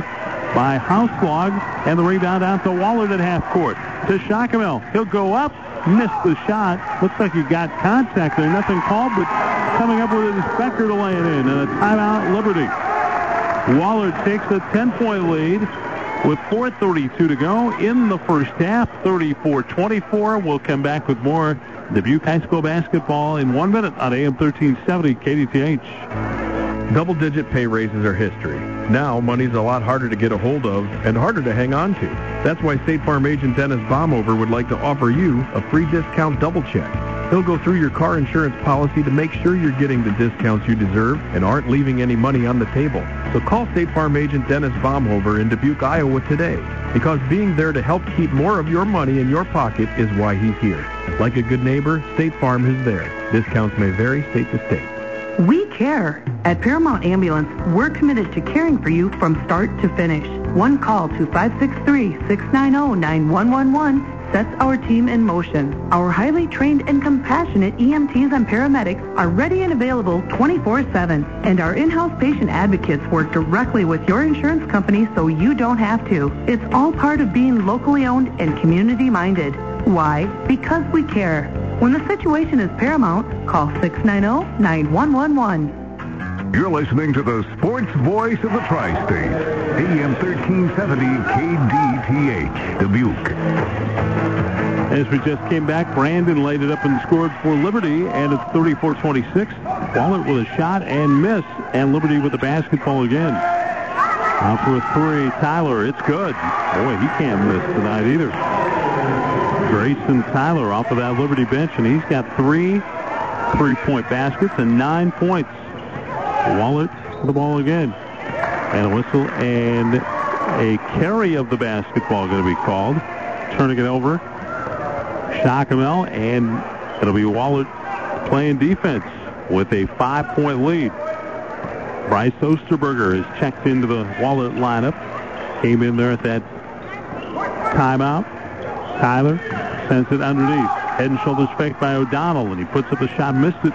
by Houselog. And the rebound out to Wahlert at half court. To Schockemoehl. He'll go up. Missed the shot. Looks like he got contact there. Nothing called, but coming up with a Becker to lay it in. And a timeout, Liberty. Wahlert takes a 10-point lead with 4.32 to go in the first half, 34-24. We'll come back with more Dubuque High School basketball in one minute on AM 1370 KDTH. Double-digit pay raises are history. Now, money's a lot harder to get a hold of and harder to hang on to. That's why State Farm agent Dennis Baumhover would like to offer you a free discount double check. He'll go through your car insurance policy to make sure you're getting the discounts you deserve and aren't leaving any money on the table. So call State Farm agent Dennis Baumhover in Dubuque, Iowa today because being there to help keep more of your money in your pocket is why he's here. Like a good neighbor, State Farm is there. Discounts may vary state to state. We care. At Paramount Ambulance, we're committed to caring for you from start to finish. One call to 563-690-9111 sets our team in motion. Our highly trained and compassionate EMTs and paramedics are ready and available 24-7. And our in-house patient advocates work directly with your insurance company so you don't have to. It's all part of being locally owned and community-minded. Why? Because we care. When the situation is paramount, call 690-9111. You're listening to the sports voice of the tri-state, AM 1370 KDTH, Dubuque. As we just came back, Brandon laid it up and scored for Liberty, and it's 34-26. Wahlert with a shot and miss, and Liberty with the basketball again. Now for a three, Tyler, it's good. Boy, he can't miss tonight either. Grayson Tyler off of that Liberty bench, and he's got three three-point baskets and nine points. Wahlert the ball again. And a whistle and a carry of the basketball going to be called. Turning it over. Schockemoehl, and it'll be Wahlert playing defense with a five-point lead. Bryce Osterberger is checked into the Wahlert lineup. Came in there at that timeout. Tyler sends it underneath. Head and shoulders fake by O'Donnell, and he puts up the shot, missed it.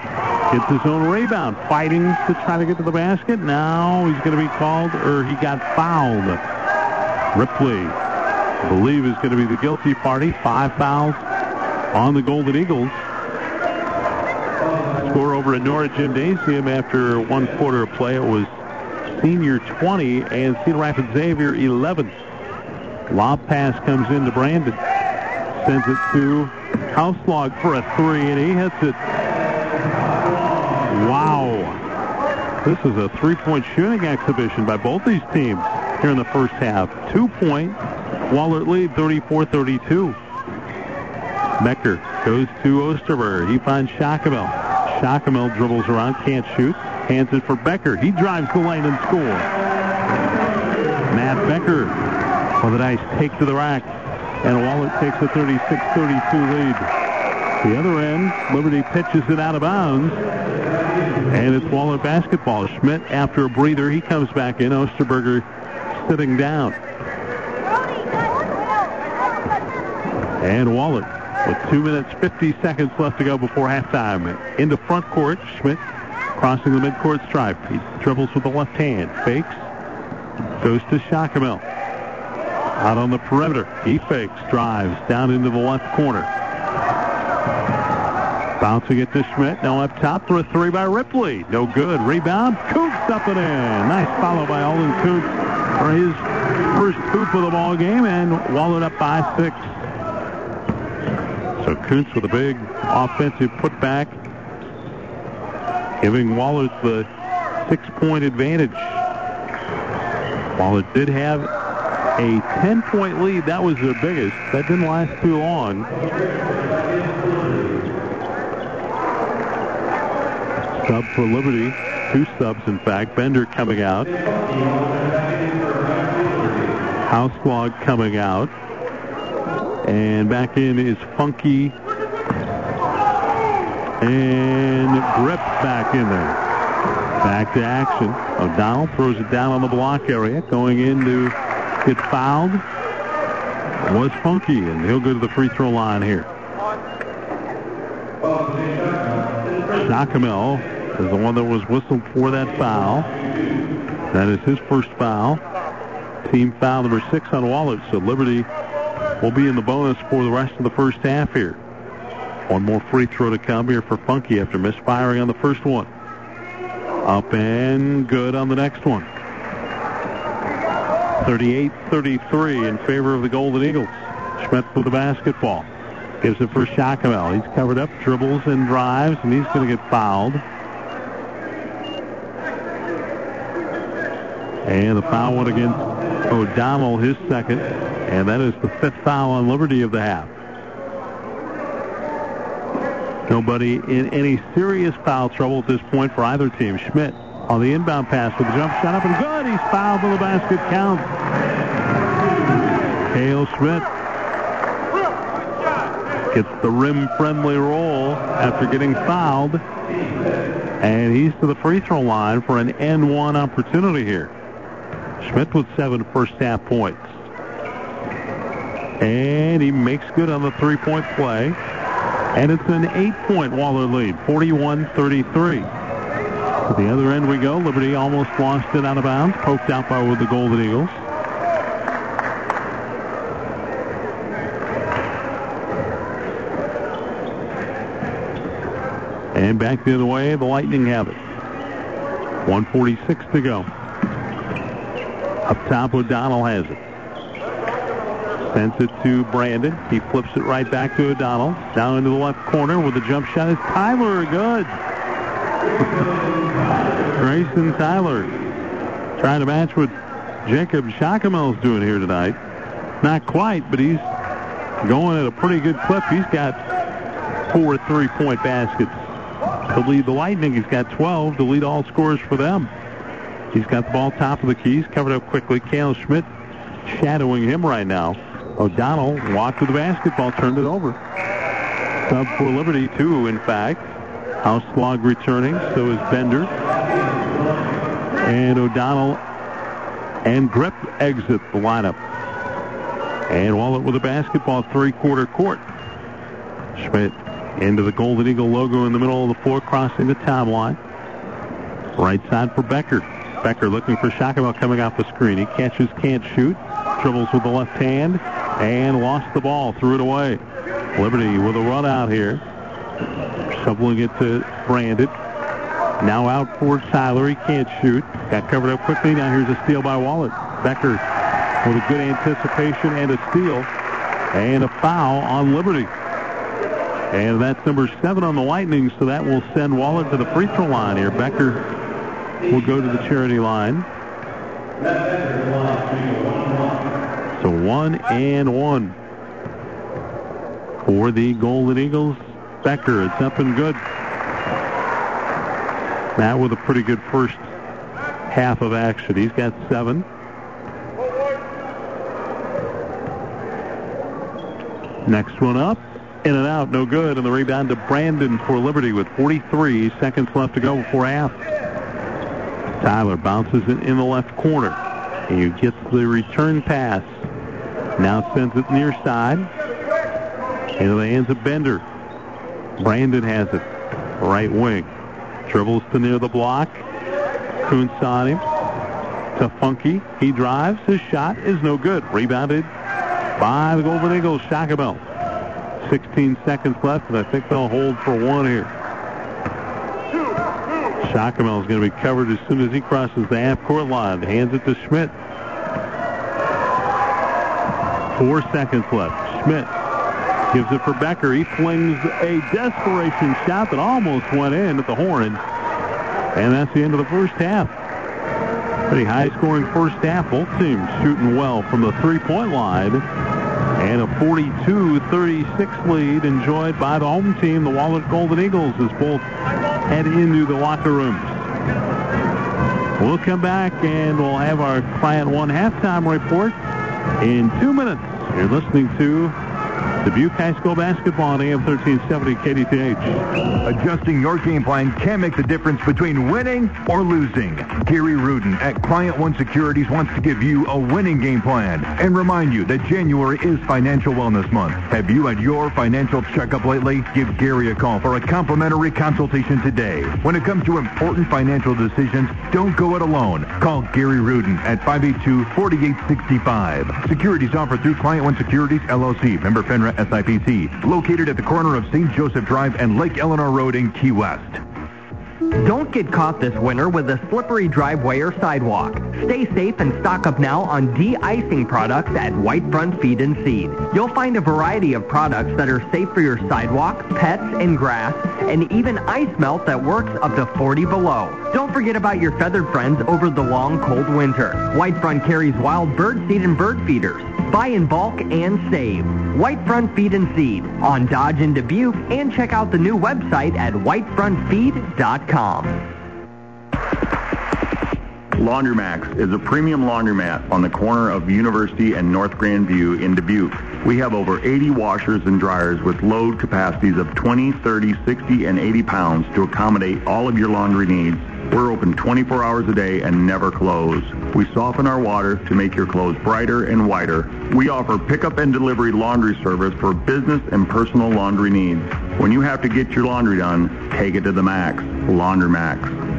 Gets his own rebound, fighting to try to get to the basket. Now he's going to be called, or he got fouled. Ripley, I believe, is going to be the guilty party. Five fouls on the Golden Eagles. Score over at Nora Gymnasium after one quarter of play. It was Senior 20 and Cedar Rapids Xavier 11. Lob pass comes in to Brandon. Sends it to Houselog for a three, and he hits it. Wow. This is a three-point shooting exhibition by both these teams here in the first half. Two-point Wahlert lead, 34-32. Becker goes to Osterberger. He finds Schockemoehl. Schockemoehl dribbles around, can't shoot. Hands it for Becker. He drives the lane and scores. Matt Becker with a nice take to the rack. And Wahlert takes a 36-32 lead. The other end, Liberty pitches it out of bounds. And it's Wahlert basketball. Schmidt, after a breather, he comes back in. Osterberger sitting down. And Wahlert with 2 minutes 50 seconds left to go before halftime. Into front court, Schmidt crossing the midcourt stripe. He dribbles with the left hand, fakes, goes to Schockemoehl. Out on the perimeter, he fakes, drives down into the left corner. Bouncing it to Schmidt. Now up top for a three by Ripley. No good. Rebound. Koontz up and in. Nice follow by Alden Koontz for his first hoop of the ball game and Wahlert up by six. So Koontz with a big offensive putback, giving Wahlert the six-point advantage. Wahlert did have a 10-point lead. That was their biggest. That didn't last too long. Sub for Liberty. Two subs, in fact. Bender coming out. Houselog coming out. And back in is Funky. And Grip back in there. Back to action. O'Donnell throws it down on the block area. Going in to get fouled was Funky, and he'll go to the free throw line here. Schockemoehl is the one that was whistled for that foul. That is his first foul. Team foul number six on Wahlert, so Liberty will be in the bonus for the rest of the first half here. One more free throw to come here for Funky after misfiring on the first one. Up and good on the next one. 38-33 in favor of the Golden Eagles. Schmidt with the basketball. Gives it for Schockemoehl. He's covered up, dribbles and drives, and he's going to get fouled. And the foul went against O'Donnell, his second. And that is the fifth foul on Liberty of the half. Nobody in any serious foul trouble at this point for either team. Schmidt on the inbound pass with the jump shot up and good. He's fouled for the basket count. Cale Schmidt gets the rim-friendly roll after getting fouled. And he's to the free throw line for an N1 opportunity here. Schmidt with seven first half points. And he makes good on the three-point play. And it's an eight-point Wahlert lead, 41-33. To the other end we go. Liberty almost lost it out of bounds, poked out by the Golden Eagles. And back the other way, the Lightning have it. 146 to go. Up top, O'Donnell has it. Sends it to Brandon. He flips it right back to O'Donnell. Down into the left corner with a jump shot It's Tyler. Good. Grayson Tyler trying to match what Jacob Schockemoehl's doing here tonight. Not quite, but he's going at a pretty good clip. He's got four three-point baskets to lead the Lightning. He's got 12 to lead all scores for them. He's got the ball top of the keys, covered up quickly. Cale Schmidt shadowing him right now. O'Donnell walked to the basketball, turned it over. Sub for Liberty, too, in fact. House log returning, so is Bender. And O'Donnell and Grip exit the lineup. And Wahlert with a basketball three-quarter court. Schmidt into the Golden Eagle logo in the middle of the floor, crossing the timeline. Right side for Becker. Becker looking for Schockemoehl coming off the screen. He catches, can't shoot. Dribbles with the left hand and lost the ball. Threw it away. Liberty with a run out here. Shoveling it to Brandon. Now out for Tyler. He can't shoot. Got covered up quickly. Now here's a steal by Wahlert. Becker with a good anticipation and a steal. And a foul on Liberty. And that's number seven on the Lightning, so that will send Wahlert to the free throw line here. Becker will go to the charity line. So one and one for the Golden Eagles. Becker, it's up and good. Matt with a pretty good first half of action. He's got seven. Next one up. In and out, no good. And the rebound to Brandon for Liberty with 43 seconds left to go before half. Tyler bounces it in the left corner. He gets the return pass. Now sends it near side. Into the hands of Bender. Brandon has it. Right wing. Dribbles to near the block. Kuntz on him. To Funky. He drives. His shot is no good. Rebounded by the Golden Eagles. Schockemoehl. 16 seconds left, and I think they'll hold for one here. Schockemoehl is going to be covered as soon as he crosses the half-court line. Hands it to Schmidt. Four seconds left. Schmidt gives it for Becker. He flings a desperation shot that almost went in at the horn. And that's the end of the first half. Pretty high-scoring first half. Both teams shooting well from the three-point line. And a 42-36 lead enjoyed by the home team, the Wahlert Golden Eagles, as both head into the locker rooms. We'll come back and we'll have our Client One halftime report in two minutes. You're listening to Dubuque High School basketball on AM 1370 KDTH. Adjusting your game plan can make the difference between winning or losing. Gary Rudin at Client One Securities wants to give you a winning game plan and remind you that January is Financial Wellness Month. Have you had your financial checkup lately? Give Gary a call for a complimentary consultation today. When it comes to important financial decisions, don't go it alone. Call Gary Rudin at 582-4865. Securities offered through Client One Securities, LLC. Member FINRA SIPC. Located at the corner of St. Joseph Drive and Lake Eleanor Road in Key West. Don't get caught this winter with a slippery driveway or sidewalk. Stay safe and stock up now on de-icing products at White Front Feed and Seed. You'll find a variety of products that are safe for your sidewalk, pets, and grass, and even ice melt that works up to 40 below. Don't forget about your feathered friends over the long, cold winter. White Front carries wild bird seed and bird feeders. Buy in bulk and save. White Front Feed and Seed on Dodge and Dubuque, and check out the new website at whitefrontfeed.com. Laundromax is a premium laundromat on the corner of University and North Grandview in Dubuque. We have over 80 washers and dryers with load capacities of 20, 30, 60, and 80 pounds to accommodate all of your laundry needs. We're open 24 hours a day and never close. We soften our water to make your clothes brighter and whiter. We offer pickup and delivery laundry service for business and personal laundry needs. When you have to get your laundry done, take it to the max. Laundromax.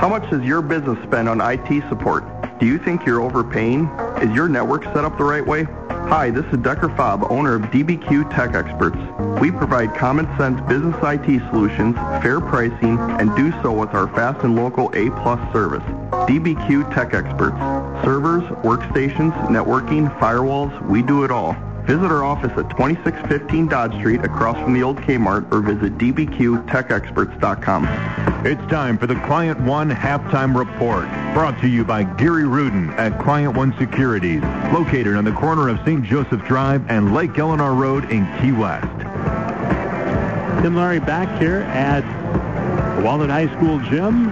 How much does your business spend on IT support? Do you think you're overpaying? Is your network set up the right way? Hi, this is Decker Fobb, owner of DBQ Tech Experts. We provide common sense business IT solutions, fair pricing, and do so with our fast and local A-plus service. DBQ Tech Experts. Servers, workstations, networking, firewalls, we do it all. Visit our office at 2615 Dodge Street across from the old Kmart or visit dbqtechexperts.com. It's time for the Client One Halftime Report, brought to you by Gary Rudin at Client One Securities, located on the corner of St. Joseph Drive and Lake Eleanor Road in Key West. Tim Larry back here at Wahlert High School gym,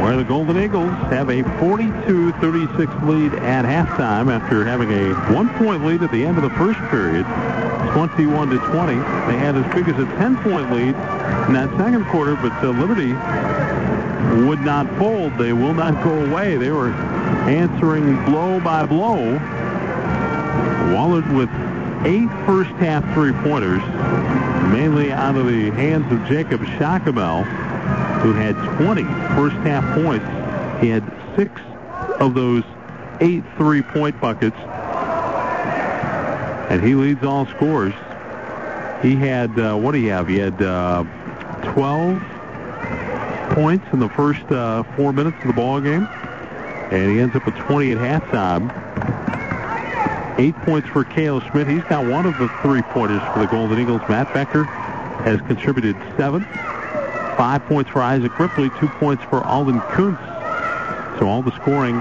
where the Golden Eagles have a 42-36 lead at halftime after having a one-point lead at the end of the first period, 21 to 20. They had as big as a 10-point lead in that second quarter, but uh, Liberty would not fold. They will not go away. They were answering blow by blow. Wahlert with eight first half three-pointers, mainly out of the hands of Jacob Schockemoehl, who had 20 first half points. He had six of those eight three-point buckets, and he leads all scores. He had, uh, what do you have? He had uh, 12 points in the first uh, four minutes of the ball game, and he ends up with 20 at halftime. Eight points for Kale Schmidt. He's got one of the three-pointers for the Golden Eagles. Matt Becker has contributed seven. Five points for Isaac Ripley, two points for Alden Kuntz. So all the scoring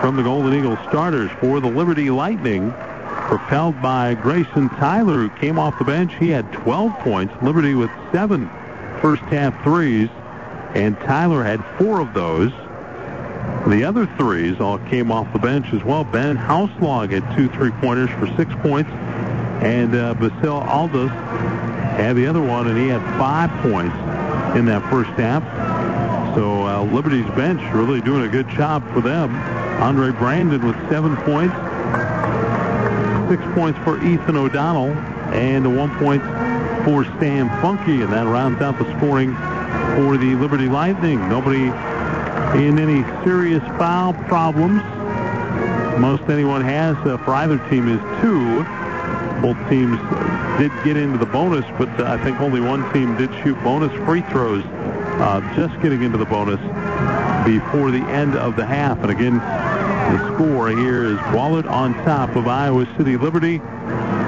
from the Golden Eagles starters for the Liberty Lightning, propelled by Grayson Tyler, who came off the bench. He had 12 points. Liberty with seven first half threes, and Tyler had four of those. The other threes all came off the bench as well. Ben Houselog had two three-pointers for six points, and uh, Basil Aldous had the other one, and he had five points in that first half. So uh, Liberty's bench really doing a good job for them. Andre Brandon with seven points, six points for Ethan O'Donnell, and one point for Stan Funky, and that rounds out the scoring for the Liberty Lightning. Nobody in any serious foul problems. Most anyone has uh, for either team is two. Both teams did get into the bonus, but I think only one team did shoot bonus free throws, uh, just getting into the bonus before the end of the half. And again, the score here is Wahlert on top of Iowa City Liberty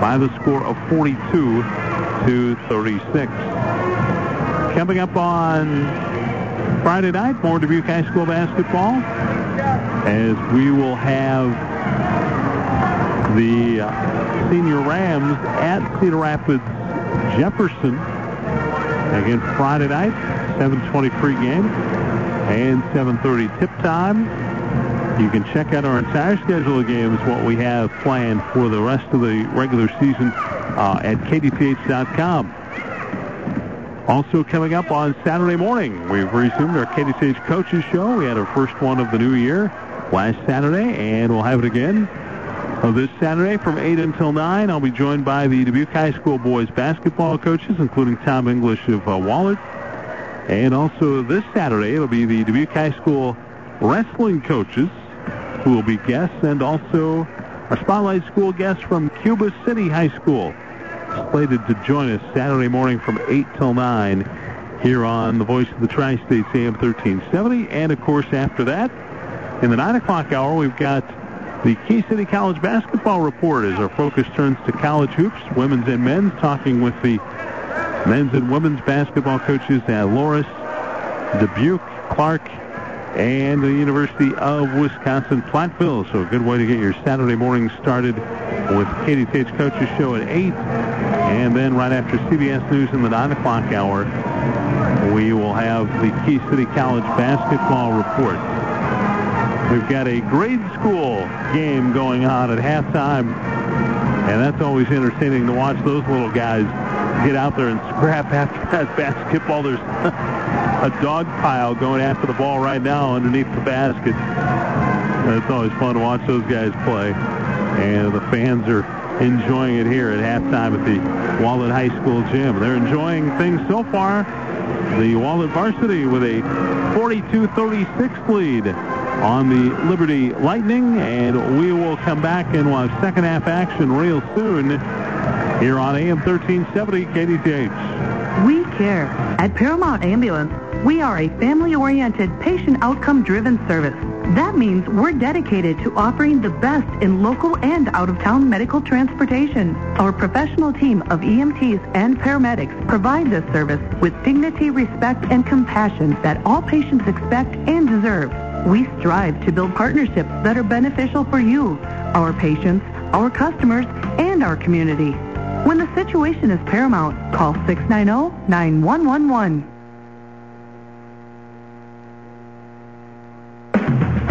by the score of 42 to 36. Coming up on Friday night, more Dubuque High School basketball, as we will have the uh, senior Rams at Cedar Rapids Jefferson. Again, Friday night, 7:20 pregame and 7:30 tip time. You can check out our entire schedule of games, what we have planned for the rest of the regular season uh, at kdth.com. Also coming up on Saturday morning, we've resumed our KDTH Coaches Show. We had our first one of the new year last Saturday, and we'll have it again this Saturday from 8 until 9. I'll be joined by the Dubuque High School boys basketball coaches, including Tom English of uh, Wahlert. And also this Saturday, it'll be the Dubuque High School wrestling coaches who will be guests, and also our Spotlight School guests from Cuba City High School slated to join us Saturday morning from 8 till 9 here on the Voice of the Tri-States AM 1370. And, of course, after that, in the 9 o'clock hour, we've got the Key City College Basketball Report as our focus turns to college hoops, women's and men's, talking with the men's and women's basketball coaches at Loras, Dubuque, Clark, and the University of Wisconsin-Platteville. So a good way to get your Saturday morning started with Katie KDTH Coaches Show at 8. And then right after CBS News in the 9 o'clock hour, we will have the Key City College Basketball Report. We've got a grade school game going on at halftime, and that's always entertaining to watch those little guys get out there and scrap <laughs> after that basketball. There's <laughs> a dog pile going after the ball right now underneath the basket. It's always fun to watch those guys play. And the fans are enjoying it here at halftime at the Wahlert High School gym. They're enjoying things so far. The Wahlert varsity with a 42-36 lead on the Liberty Lightning, and we will come back and we'll uh, second half action real soon here on AM 1370 KDTH. We care. At Paramount Ambulance, we are a family-oriented, patient outcome-driven service. That means we're dedicated to offering the best in local and out-of-town medical transportation. Our professional team of EMTs and paramedics provide this service with dignity, respect, and compassion that all patients expect and deserve. We strive to build partnerships that are beneficial for you, our patients, our customers, and our community. When the situation is paramount, call 690-9111.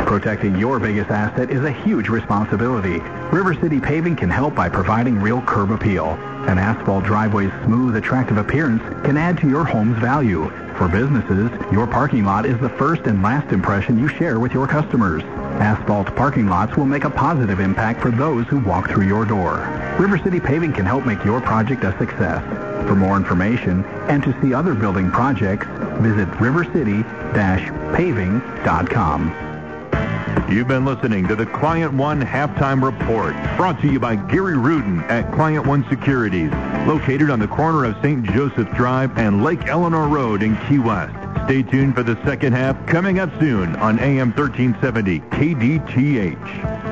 Protecting your biggest asset is a huge responsibility. River City Paving can help by providing real curb appeal. An asphalt driveway's smooth, attractive appearance can add to your home's value. For businesses, your parking lot is the first and last impression you share with your customers. Asphalt parking lots will make a positive impact for those who walk through your door. River City Paving can help make your project a success. For more information and to see other building projects, visit rivercity-paving.com. You've been listening to the Client One Halftime Report, brought to you by Gary Rudin at Client One Securities, located on the corner of St. Joseph Drive and Lake Eleanor Road in Key West. Stay tuned for the second half coming up soon on AM 1370 KDTH.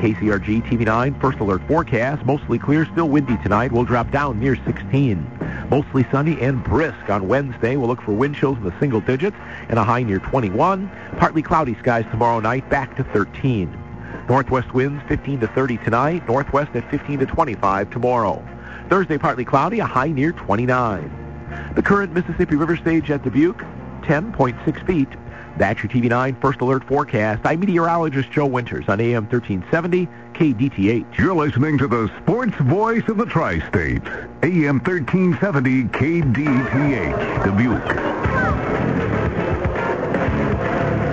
KCRG TV9 first alert forecast. Mostly clear, still windy tonight. Will drop down near 16. Mostly sunny and brisk on Wednesday. We'll look for wind chills in the single digits and a high near 21. Partly cloudy skies tomorrow night, back to 13. Northwest winds 15 to 30 tonight, northwest at 15 to 25 tomorrow. Thursday partly cloudy, a high near 29. The current Mississippi River stage at Dubuque, 10.6 feet. That's your TV9 First Alert forecast. I'm meteorologist Joe Winters on AM 1370 KDTH. You're listening to the sports voice of the tri-state, AM 1370 KDTH, Dubuque.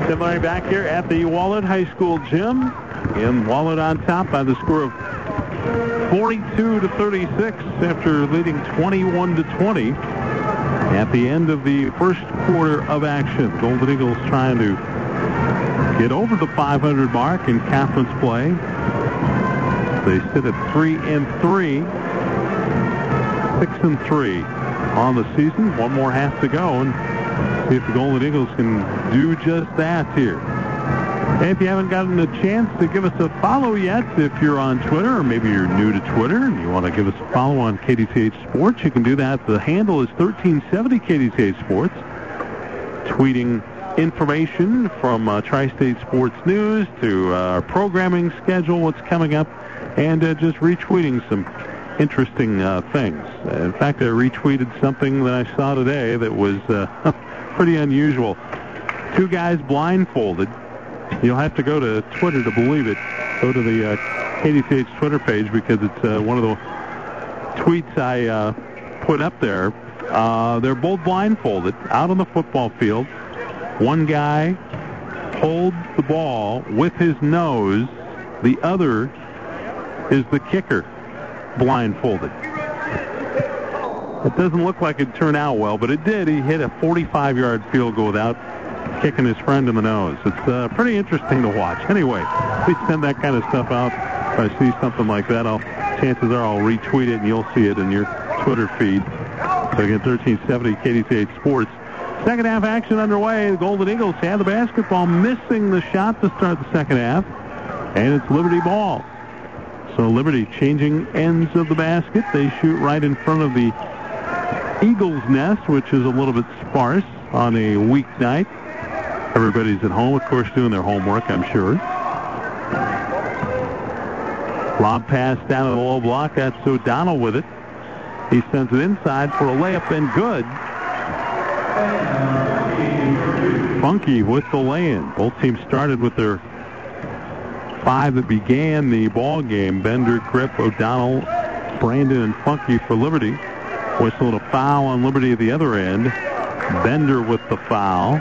Similarly back here at the Wahlert High School gym. In Wahlert on top by the score of 42 to 36 after leading 21 to 20 at the end of the first quarter of action. Golden Eagles trying to get over the 500 mark in conference play. They sit at 3 and 3, 6 and 3 on the season. One more half to go and see if the Golden Eagles can do just that here. Hey, if you haven't gotten a chance to give us a follow yet, if you're on Twitter or maybe you're new to Twitter and you want to give us a follow on KDTH Sports, you can do that. The handle is 1370 KDTH Sports. Tweeting information from uh, Tri-State Sports News to uh, our programming schedule, what's coming up, and uh, just retweeting some interesting things. In fact, I retweeted something that I saw today that was <laughs> pretty unusual. Two guys blindfolded. You'll have to go to Twitter to believe it. Go to the uh, KDTH Twitter page because it's uh, one of the tweets I uh, put up there. Uh, they're both blindfolded out on the football field. One guy holds the ball with his nose. The other is the kicker, blindfolded. It doesn't look like it turned out well, but it did. He hit a 45-yard field goal without kicking his friend in the nose. It's uh, pretty interesting to watch. Anyway, we send that kind of stuff out. If I see something like that, I'll, chances are I'll retweet it and you'll see it in your Twitter feed. So again, 1370 KDTH Sports. Second half action underway. The Golden Eagles have the basketball, missing the shot to start the second half, and it's Liberty ball. So Liberty changing ends of the basket. They shoot right in front of the Eagles nest, which is a little bit sparse on a weeknight. Everybody's at home, of course, doing their homework, I'm sure. Lob pass down to the low block. That's O'Donnell with it. He sends it inside for a layup and good. Funky with the lay-in. Both teams started with their five that began the ball game. Bender, Grip, O'Donnell, Brandon, and Funky for Liberty. Whistled a foul on Liberty at the other end. Bender with the foul.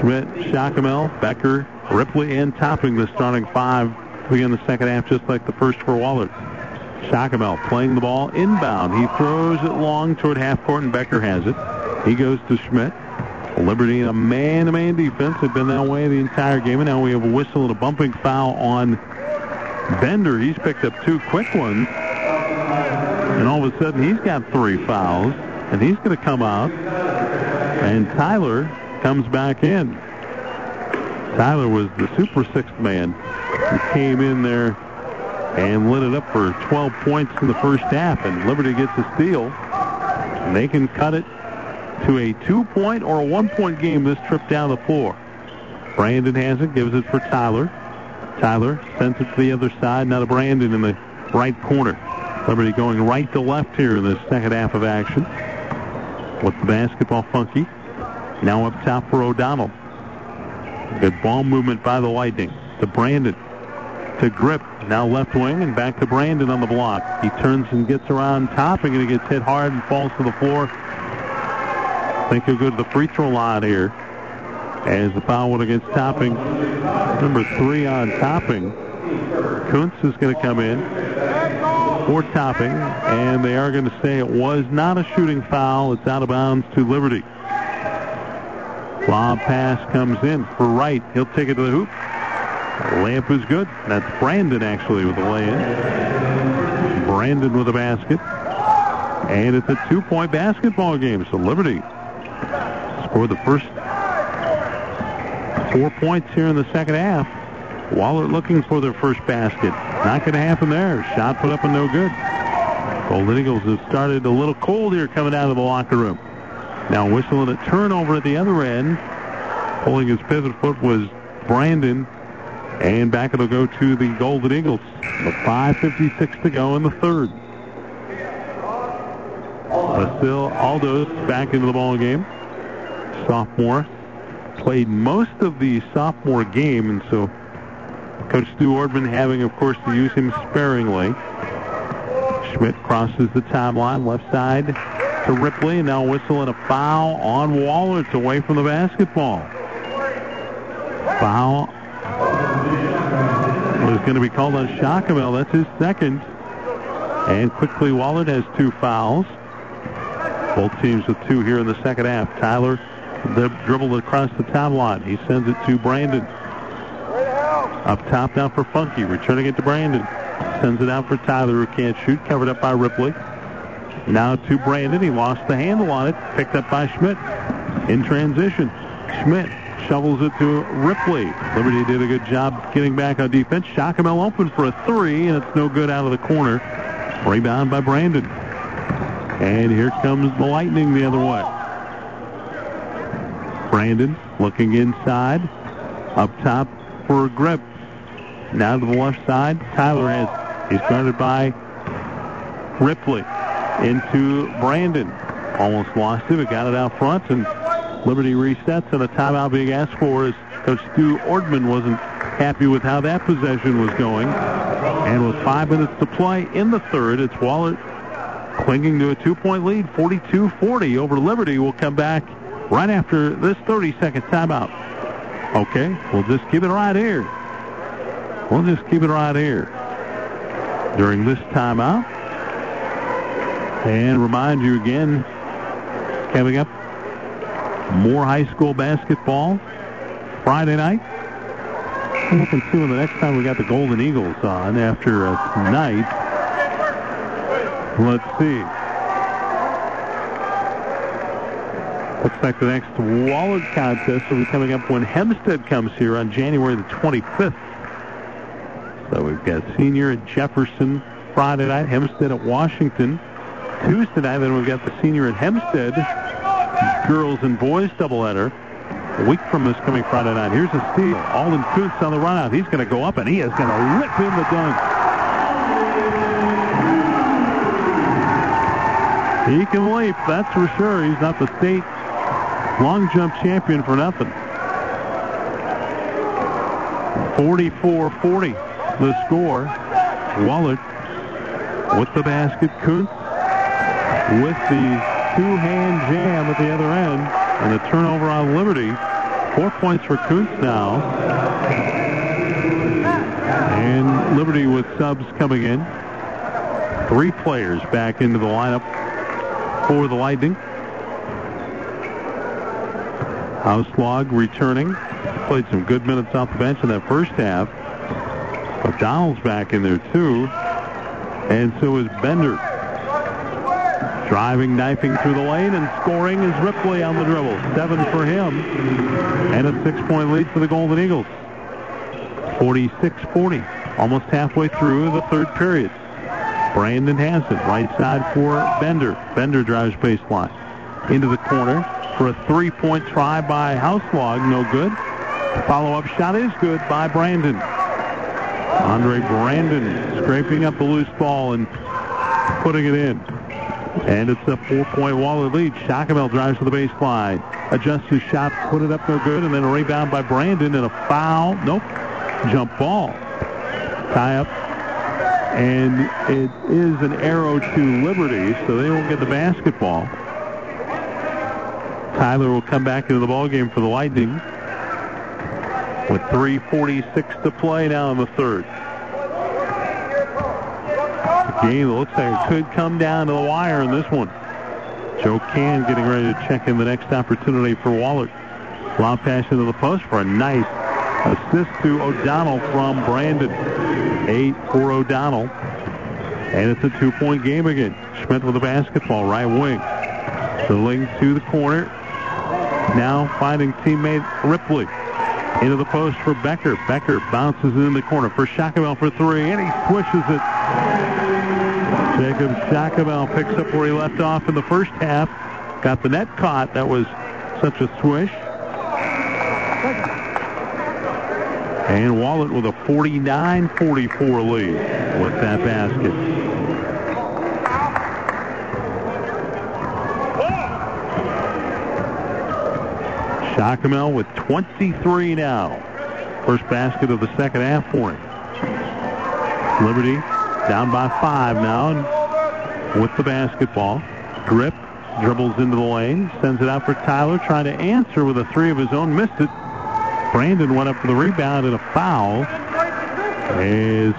Schmidt, Schockemoehl, Becker, Ripley, and Topping the starting five begin the second half just like the first for Wahlert. Schockemoehl playing the ball inbound. He throws it long toward half court and Becker has it. He goes to Schmidt. Liberty in a man-to-man defense. Had been that way the entire game, and now we have a whistle and a bumping foul on Bender. He's picked up two quick ones, and all of a sudden he's got three fouls, and he's going to come out, and Tyler comes back in. Tyler was the super sixth man He came in there and lit it up for 12 points in the first half, and Liberty gets a steal, and they can cut it to a two-point or a one-point game this trip down the floor. Brandon has it, gives it for Tyler. Tyler sends it to the other side, now to Brandon in the right corner. Liberty going right to left here in the second half of action. With the basketball funky. Now up top for O'Donnell. Good ball movement by the Lightning. To Brandon. To Grip. Now left wing and back to Brandon on the block. He turns and gets around Topping and he gets hit hard and falls to the floor. I think he'll go to the free throw line here. As the foul went against Topping. Number three on Topping. Kuntz is going to come in for Topping. And they are going to say it was not a shooting foul. It's out of bounds to Liberty. Lob pass comes in for Wright. He'll take it to the hoop. Layup is good. That's Brandon actually with the lay-in. Brandon with a basket. And it's a two-point basketball game. So Liberty scored the first four points here in the second half. Wahlert looking for their first basket. Not going to happen there. Shot put up and no good. Golden Eagles have started a little cold here coming out of the locker room. Now whistling a turnover at the other end. Pulling his pivot foot was Brandon. And back it'll go to the Golden Eagles. With 5.56 to go in the third. Vasil Aldos back into the ball game. Sophomore. Played most of the sophomore game, and so Coach Stu Ordman having, of course, to use him sparingly. Schmidt crosses the timeline, left side to Ripley, and now whistle and a foul on Wahlert away from the basketball. Foul was going to be called on Schockemoehl. That's his second. And quickly Wahlert has two fouls. Both teams with two here in the second half. Tyler dribbled across the top line. He sends it to Brandon. Up top now for Funky. Returning it to Brandon. Sends it out for Tyler who can't shoot. Covered up by Ripley. Now to Brandon. He lost the handle on it. Picked up by Schmidt. In transition. Schmidt shovels it to Ripley. Liberty did a good job getting back on defense. Schockemoehl open for a three, and it's no good out of the corner. Rebound by Brandon. And here comes the Lightning the other way. Brandon looking inside. Up top for a grip. Now to the left side. Tyler has he's guarded by Ripley. Into Brandon. Almost lost it, but got it out front and Liberty resets and a timeout being asked for as Coach Stu Ordman wasn't happy with how that possession was going. And with five minutes to play in the third, it's Wahlert clinging to a two-point lead, 42-40 over Liberty. We'll come back right after this 30-second timeout. Okay, we'll just keep it right here. We'll just keep it right here during this timeout. And remind you again, coming up, more high school basketball Friday night. Looking to the next time we got the Golden Eagles on after uh, a night. Let's see. Looks like the next Wahlert contest will be coming up when Hempstead comes here on January the 25th. So we've got senior at Jefferson Friday night, Hempstead at Washington. Tuesday night, then we've got the senior at Hempstead, girls and boys doubleheader. A week from this coming Friday night. Here's a steal. Alden Kuntz on the run out. He's going to go up, and he is going to rip in the dunk. He can leap, that's for sure. He's not the state long jump champion for nothing. 44-40 the score. Wahlert with the basket. Kuntz with the two-hand jam at the other end and the turnover on Liberty. Four points for Kuntz now. And Liberty with subs coming in. Three players back into the lineup for the Lightning. Houselog returning. Played some good minutes off the bench in that first half. O'Donnell's back in there too. And so is Bender. Driving, knifing through the lane, and scoring is Ripley on the dribble. Seven for him. And a six-point lead for the Golden Eagles. 46-40. Almost halfway through the third period. Brandon Hanson, right side for Bender. Bender drives baseline. Into the corner for a three-point try by Houselog. No good. Follow-up shot is good by Brandon. Andre Brandon scraping up the loose ball and putting it in. And it's a four-point Wahlert lead. Schockemoehl drives to the baseline. Adjusts his shot, put it up no good, and then a rebound by Brandon and a foul. Nope. Jump ball. Tie up. And it is an arrow to Liberty, so they won't get the basketball. Tyler will come back into the ballgame for the Lightning with 3.46 to play now in the third. Game looks like it could come down to the wire in this one. Joe Can getting ready to check in the next opportunity for Wahlert. Lob pass into the post for a nice assist to O'Donnell from Brandon. Eight for O'Donnell. And it's a two-point game again. Schmidt with the basketball, right wing. Dribbling to the corner. Now finding teammate Ripley. Into the post for Becker. Becker bounces in the corner for Schockemoehl for three, and he swishes it. Jacob Schockemoehl picks up where he left off in the first half. Got the net caught. That was such a swish. And Wahlert with a 49-44 lead with that basket. Schockemoehl with 23 now. First basket of the second half for him. Liberty down by five now with the basketball. Grip dribbles into the lane, sends it out for Tyler, trying to answer with a three of his own, missed it. Brandon went up for the rebound and a foul. Is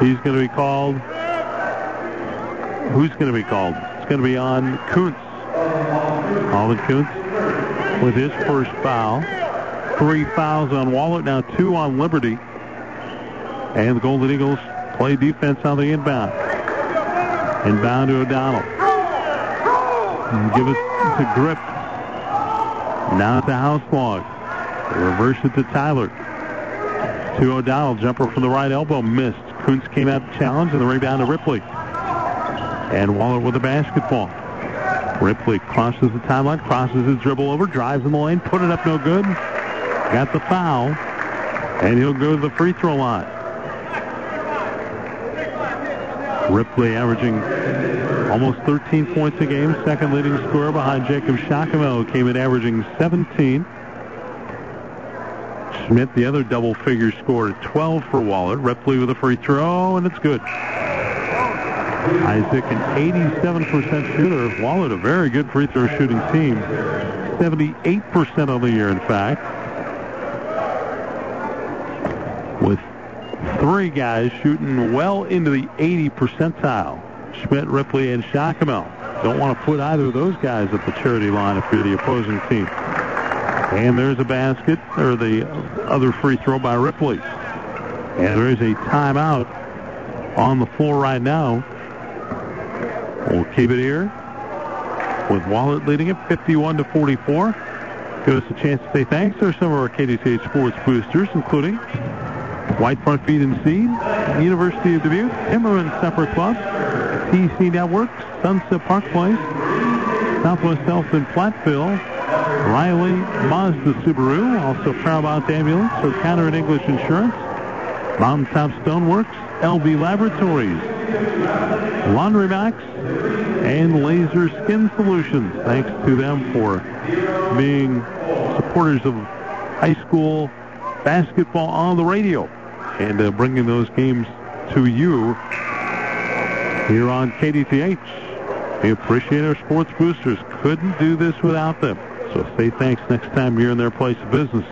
he's going to be called? Who's going to be called? It's going to be on Kuntz. Alvin Kuntz with his first foul. Three fouls on Wahlert, now two on Liberty. And the Golden Eagles play defense on the inbound. Inbound to O'Donnell. Give it to Grip. Now to Houselog. Reverse it to Tyler. To O'Donnell. Jumper from the right elbow. Missed. Kuntz came out to challenge and the rebound to Ripley. And Wahlert with the basketball. Ripley crosses the timeline, crosses his dribble over, drives in the lane, put it up no good. Got the foul. And he'll go to the free throw line. Ripley averaging almost 13 points a game, second leading scorer behind Jacob Schockemoehl, who came in averaging 17. Schmidt, the other double figure scored 12 for Wahlert. Ripley with a free throw, and it's good. Isaac, an 87% shooter. Wahlert, a very good free throw shooting team. 78% on the year, in fact. With three guys shooting well into the 80 percentile. Schmidt, Ripley, and Schockemoehl. Don't want to put either of those guys at the charity line if you're the opposing team. And there's a basket, or the other free throw by Ripley. And there is a timeout on the floor right now. We'll keep it here with Wahlert leading it 51 to 44. Give us a chance to say thanks to some of our KDTH sports boosters, including White Front Feed and Seed, University of Dubuque, Timberland Supper Club, TC Networks, Sunset Park Place, Southwest in Platteville, Riley Mazda Subaru, also Paramount Ambulance, O'Connor and English Insurance, Mountaintop Stoneworks, LV Laboratories, Laundry Max, and Laser Skin Solutions. Thanks to them for being supporters of high school basketball on the radio and uh, bringing those games to you here on KDTH. We appreciate our sports boosters. Couldn't do this without them. So say thanks next time you're in their place of business.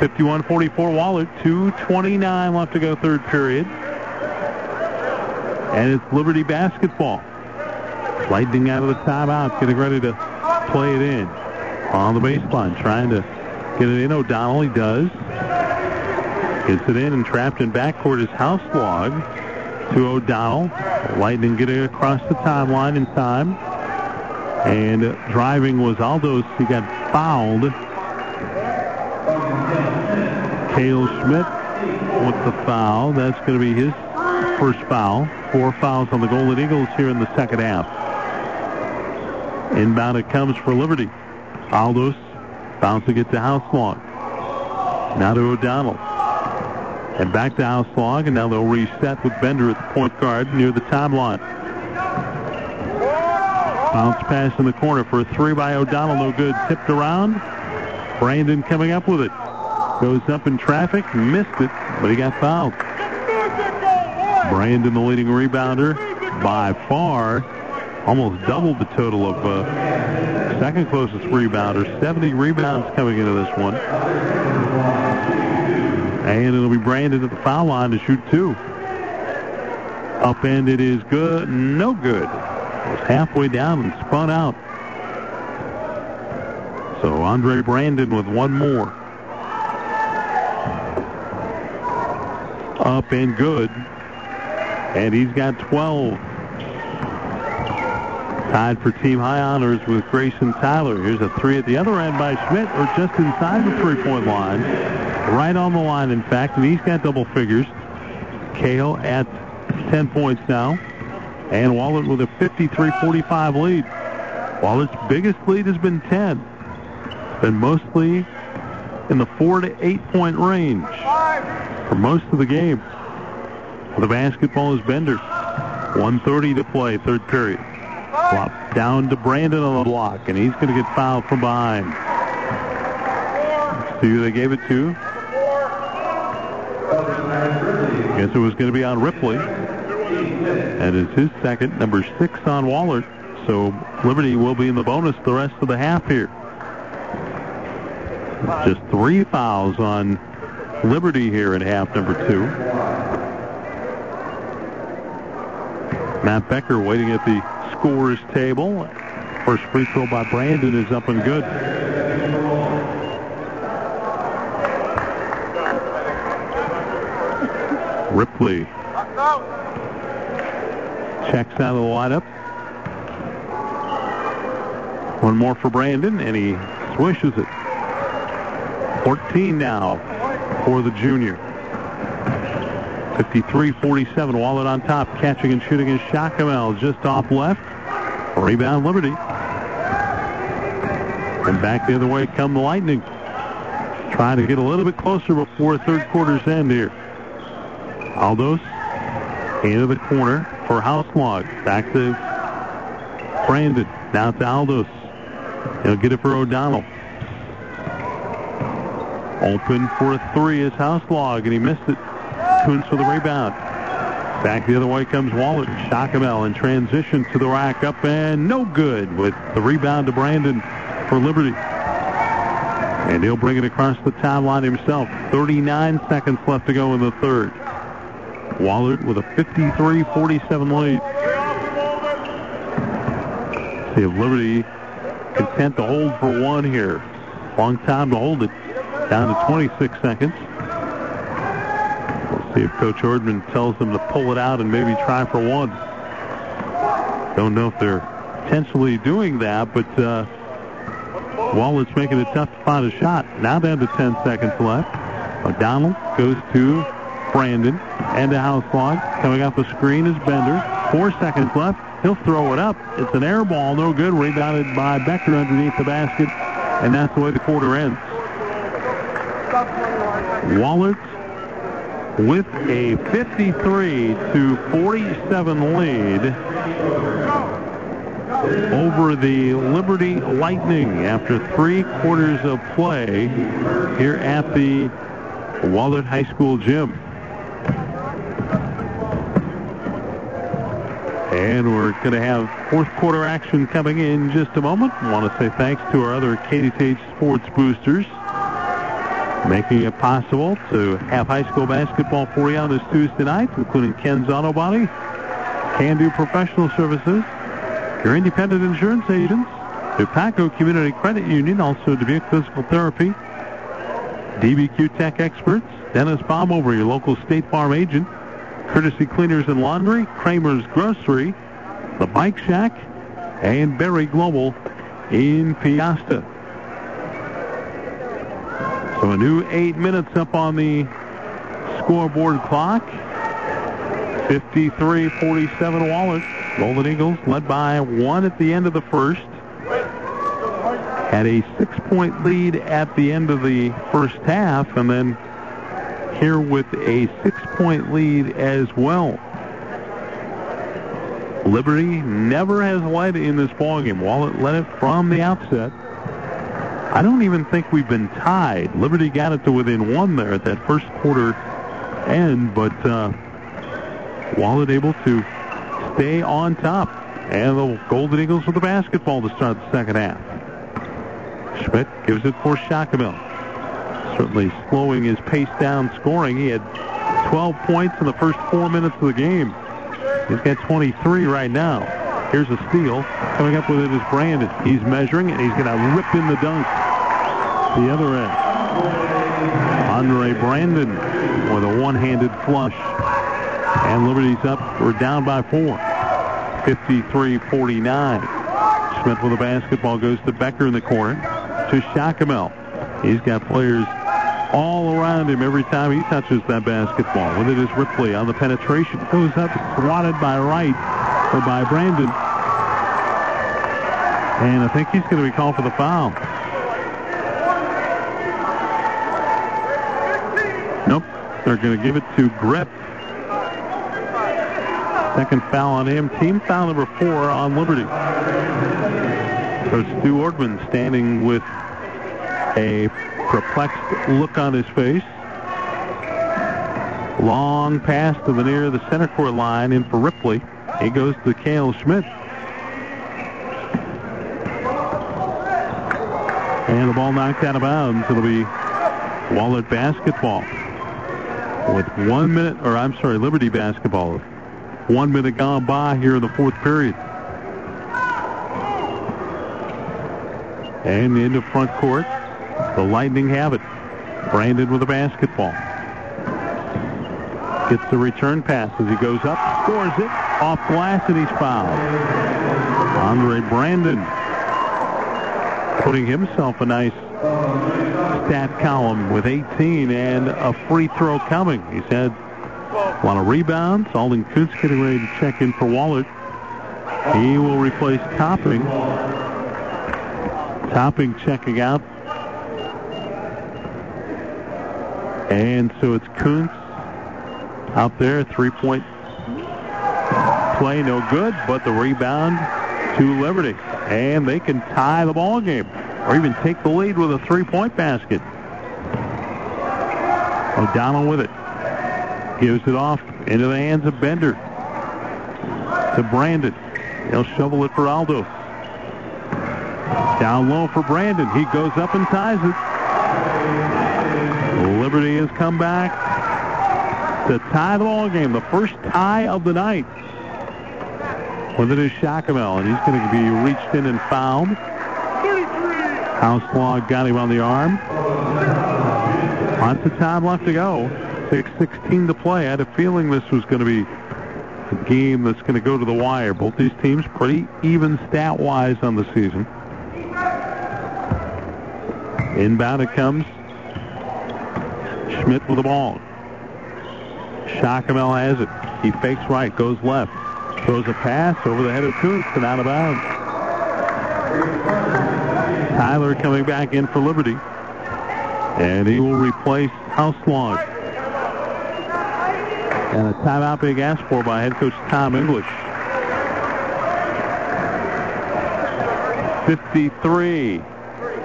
51-44 Wahlert, 2.29 left to go third period. And it's Liberty basketball. Lightning out of the timeout, getting ready to play it in. On the baseline, trying to get it in. O'Donnell, he does. Gets it in and trapped in backcourt is Houselog to O'Donnell. Lightning getting across the timeline in time. And driving was Aldos. He got fouled. Cale Schmidt with the foul. That's going to be his first foul. Four fouls on the Golden Eagles here in the second half. Inbound it comes for Liberty. Aldos bouncing it to Houselog. Now to O'Donnell. And back to Houselog, and now they'll reset with Bender at the point guard near the timeline. Bounce pass in the corner for a three by O'Donnell. No good. Tipped around. Brandon coming up with it. Goes up in traffic. Missed it, but he got fouled. Brandon, the leading rebounder, by far, almost doubled the total of uh, second closest rebounder. 70 rebounds coming into this one. And it'll be Brandon at the foul line to shoot two. Up end it is good. No good. It was halfway down and spun out. So Andre Brandon with one more. Up and good. And he's got 12. Tied for team high honors with Grayson Tyler. Here's a three at the other end by Schmidt, or just inside the three-point line. Right on the line, in fact, and he's got double figures. Cale at 10 points now. And Wahlert with a 53-45 lead. Wahlert's biggest lead has been 10. It's been mostly in the four to eight point range for most of the game. The basketball is Bender. 130 to play, third period. Flop down to Brandon on the block, and he's going to get fouled from behind. Who they gave it to? Guess it was going to be on Ripley. That is his second, number six on Wahlert. So Liberty will be in the bonus the rest of the half here. Just three fouls on Liberty here in half number two. Matt Becker waiting at the scorer's table. First free throw by Brandon is up and good. Ripley checks out of the lineup. One more for Brandon, and he swishes it. 14 now for the junior. 53-47, Wahlert on top. Catching and shooting is Schockemoehl just off left. Rebound Liberty. And back the other way come the Lightning. Trying to get a little bit closer before third quarter's end here. Aldos into the corner for Houselog. Back to Brandon. Now to Aldos. He'll get it for O'Donnell. Open for a three is Houselog, and he missed it. Coons for the rebound. Back the other way comes Wahlert. Schockemoehl in transition to the rack up and no good with the rebound to Brandon for Liberty. And he'll bring it across the timeline himself. 39 seconds left to go in the third. Wahlert with a 53-47 lead. See if Liberty content to hold for one here. Long time to hold it. Down to 26 seconds. We'll see if Coach Ordman tells them to pull it out and maybe try for one. Don't know if they're intentionally doing that, but uh, Wahlert's making it tough to find a shot. Now down to 10 seconds left. O'Donnell goes to Brandon and a house log. Coming off the screen is Bender. Four seconds left. He'll throw it up. It's an air ball, no good. Rebounded by Becker underneath the basket, and that's the way the quarter ends. Wahlert with a 53 to 47 lead over the Liberty Lightning after three quarters of play here at the Wahlert High School gym. And we're going to have fourth quarter action coming in just a moment. I want to say thanks to our other KDTH Sports boosters making it possible to have high school basketball for you on this Tuesday night, including Ken's Auto Body, Can Do Professional Services, your independent insurance agents, Dupaco Community Credit Union, also Dubuque Physical Therapy, DBQ Tech Experts, Dennis Bomover, your local State Farm agent, Courtesy Cleaners and Laundry, Kramer's Grocery, The Bike Shack, and Berry Global in Peosta. So a new eight minutes up on the scoreboard clock. 53-47 Wahlert. Golden Eagles led by one at the end of the first. Had a six-point lead at the end of the first half, and then here with a six-point lead as well. Liberty never has led in this ballgame. Wahlert led it from the outset. I don't even think we've been tied. Liberty got it to within one there at that first quarter end, but uh, Wahlert able to stay on top. And the Golden Eagles with the basketball to start the second half. Schmidt gives it for Schockemoehl. Certainly slowing his pace down scoring. He had 12 points in the first four minutes of the game. He's got 23 right now. Here's a steal. Coming up with it is Brandon. He's measuring, and he's going to rip in the dunk. The other end. Andre Brandon with a one-handed flush. And Liberty's up. We're down by four. 53-49. Smith with the basketball goes to Becker in the corner. To Schockemoehl. He's got players all around him every time he touches that basketball. With it is Ripley on the penetration. Goes up, swatted by Wright, or by Brandon. And I think he's going to be called for the foul. Nope. They're going to give it to Grip. Second foul on him. Team foul number four on Liberty. So Stu Ordman standing with a perplexed look on his face. Long pass to the near the center court line in for Ripley. He goes to Cale Schmidt. And the ball knocked out of bounds. It'll be Wahlert basketball. With one minute, or I'm sorry, Liberty basketball. One minute gone by here in the fourth period. And into front court. The Lightning have it. Brandon with a basketball. Gets the return pass as he goes up, scores it, off glass, and he's fouled. Andre Brandon putting himself a nice stat column with 18 and a free throw coming. He's had a lot of rebounds. Alden Kuntz getting ready to check in for Wahlert. He will replace Topping. Topping checking out. And so it's Kuntz out there. Three-point play, no good, but the rebound to Liberty. And they can tie the ball game or even take the lead with a three-point basket. O'Donnell with it. Gives it off into the hands of Bender. To Brandon. He'll shovel it for Aldo. Down low for Brandon. He goes up and ties it. Come back to tie the ball game. The first tie of the night. With it is Schockemoehl, and he's going to be reached in and fouled. Houselog got him on the arm. Lots of time left to go. 16 to play. I had a feeling this was going to be a game that's going to go to the wire. Both these teams pretty even stat-wise on the season. Inbound it comes. With the ball. Schockemoehl has it. He fakes right, goes left. Throws a pass over the head of Kuntz and out of bounds. Tyler coming back in for Liberty. And he will replace Houselog. And a timeout being asked for by head coach Tom English. 53.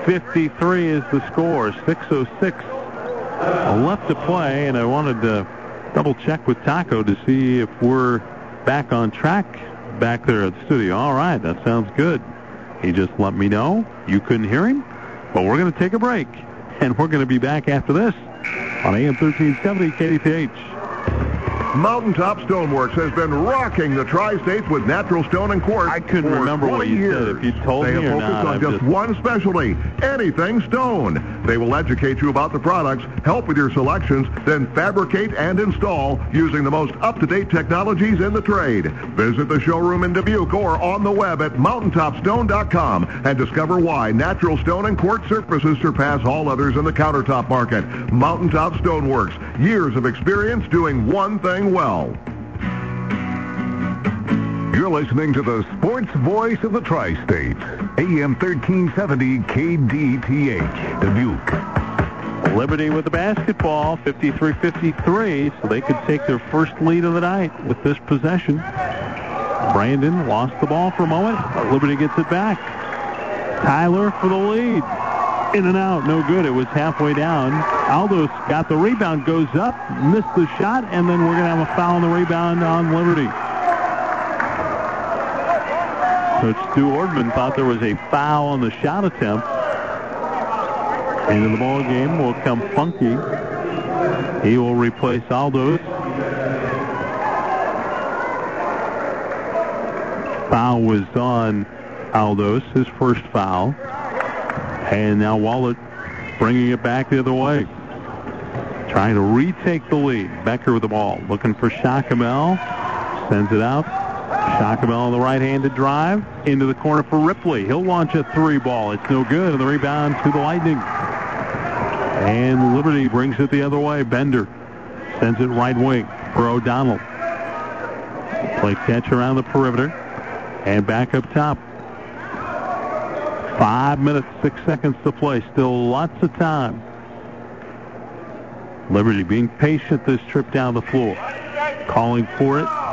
53 is the score. 6.06 left to play, and I wanted to double check with Taco to see if we're back on track back there at the studio. All right, that sounds good. He just let me know. You couldn't hear him, but we're going to take a break, <laughs> and we're going to be back after this on AM 1370 KDTH. Mountaintop Stoneworks has been rocking the tri-states with natural stone and quartz. I couldn't remember what you years. said. If you told they me or focused not, on I'm just, just- one specialty, anything stone. They will educate you about the products, help with your selections, then fabricate and install using the most up-to-date technologies in the trade. Visit the showroom in Dubuque or on the web at mountaintopstone.com and discover why natural stone and quartz surfaces surpass all others in the countertop market. Mountaintop Stoneworks, years of experience doing one thing well. You're listening to the sports voice of the tri-states, AM 1370 KDTH, Dubuque. Liberty with the basketball, 53-53, so they could take their first lead of the night with this possession. Brandon lost the ball for a moment, but Liberty gets it back. Tyler for the lead. In and out, no good. It was halfway down. Aldo's got the rebound, goes up, missed the shot, and then we're going to have a foul on the rebound on Liberty. Coach Stu Ordman thought there was a foul on the shot attempt. Into the ball game will come Funky. He will replace Aldos. Foul was on Aldos, his first foul. And now Wahlert bringing it back the other way. Trying to retake the lead. Becker with the ball. Looking for Schockemoehl. Sends it out. Schockemoehl on the right-handed drive. Into the corner for Ripley. He'll launch a three ball. It's no good. And the rebound to the Lightning. And Liberty brings it the other way. Bender sends it right wing for O'Donnell. Play catch around the perimeter. And back up top. Five minutes, six seconds to play. Still lots of time. Liberty being patient this trip down the floor. Calling for it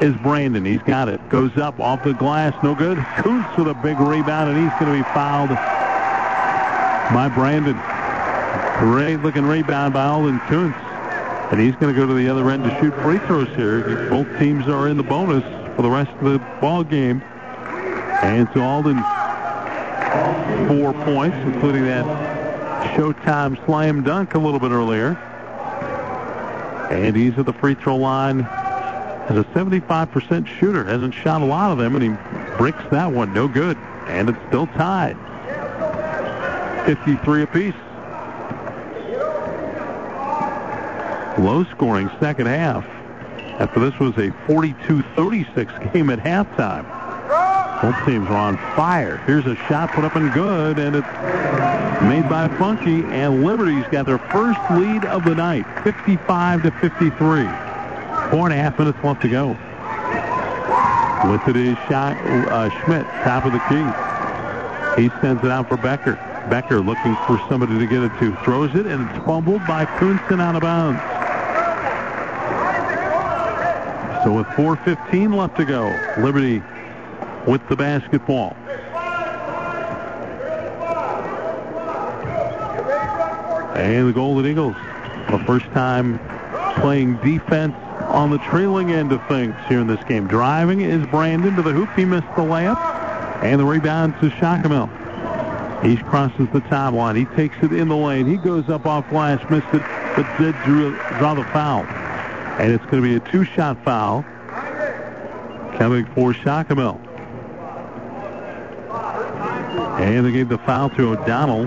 is Brandon. He's got it. Goes up off the glass. No good. Kuntz with a big rebound, and he's going to be fouled by Brandon. Great looking rebound by Alden Kuntz. And he's going to go to the other end to shoot free throws here. Both teams are in the bonus for the rest of the ball game. And so Alden, four points, including that Showtime slam dunk a little bit earlier. And he's at the free throw line as a 75% shooter. Hasn't shot a lot of them, and he bricks that one. No good. And it's still tied. 53 apiece. Low scoring second half. After this was a 42-36 game at halftime. Both teams are on fire. Here's a shot put up and good, and it's made by Funky, and Liberty's got their first lead of the night, 55 to 53. Four and a half minutes left to go. With it is shot, uh, Schmidt, top of the key. He sends it out for Becker. Becker looking for somebody to get it to. Throws it, and it's fumbled by Kunston out of bounds. So with 4.15 left to go, Liberty with the basketball. And the Golden Eagles, the first time playing defense on the trailing end of things here in this game. Driving is Brandon to the hoop. He missed the layup. And the rebound to Schockemoehl. He crosses the timeline. He takes it in the lane. He goes up off glass, missed it, but did draw the foul. And it's going to be a two-shot foul coming for Schockemoehl. And they gave the foul to O'Donnell.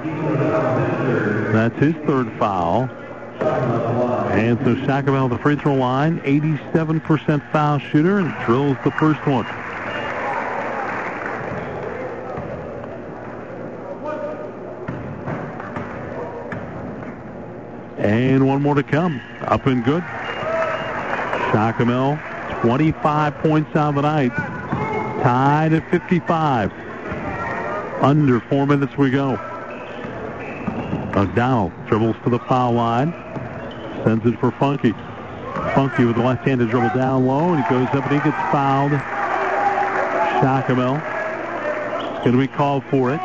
That's his third foul. And so Schockemoehl the free throw line, 87% foul shooter, and drills the first one. And one more to come. Up and good. Schockemoehl, 25 points on the night. Tied at 55. Under four minutes we go. O'Donnell dribbles to the foul line. Sends it for Funky. Funky with the left-handed dribble down low, and he goes up and he gets fouled. Schockemoehl is going to be called for it.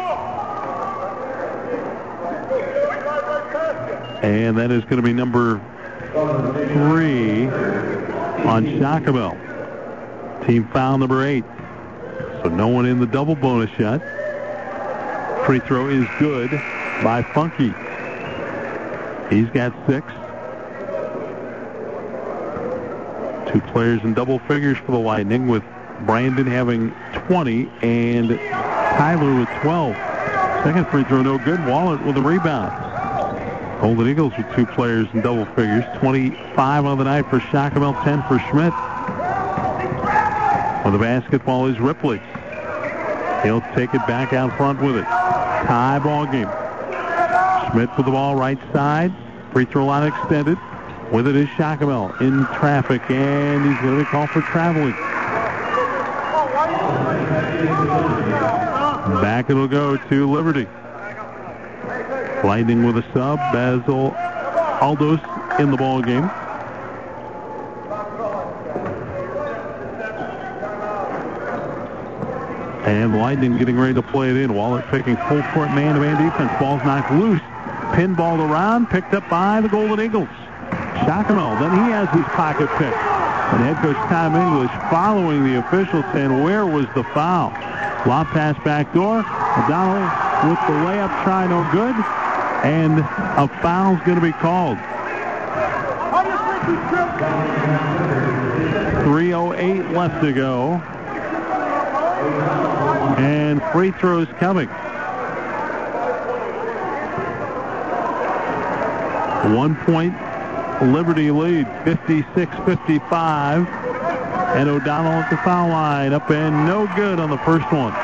And that is going to be number three on Schockemoehl. Team foul number eight. So no one in the double bonus yet. Free throw is good by Funky. He's got six. Two players in double figures for the Lightning with Brandon having 20 and Tyler with 12. Second free throw no good. Wahlert with a rebound. Golden Eagles with two players in double figures. 25 on the night for Schockemoehl, 10 for Schmidt. Well, the basketball is Ripley. He'll take it back out front with it. Tie ball game. Schmidt with the ball right side. Free throw line extended. With it is Schockemoehl in traffic, and he's going to be called for traveling. Back it'll go to Liberty. Lightning with a sub. Basil Aldos in the ball game. And Lightning getting ready to play it in. Wahlert picking full court man-to-man defense. Ball's knocked loose. Pinballed around, picked up by the Golden Eagles. Schockemoehl, then he has his pocket pick. And head coach Tom English following the official saying, where was the foul? Lob pass back door. O'Donnell with the layup try no good. And a foul's going to be called. 3.08 left to go. And free throws coming. One point Liberty lead, 56-55. And O'Donnell at the foul line, up and no good on the first one.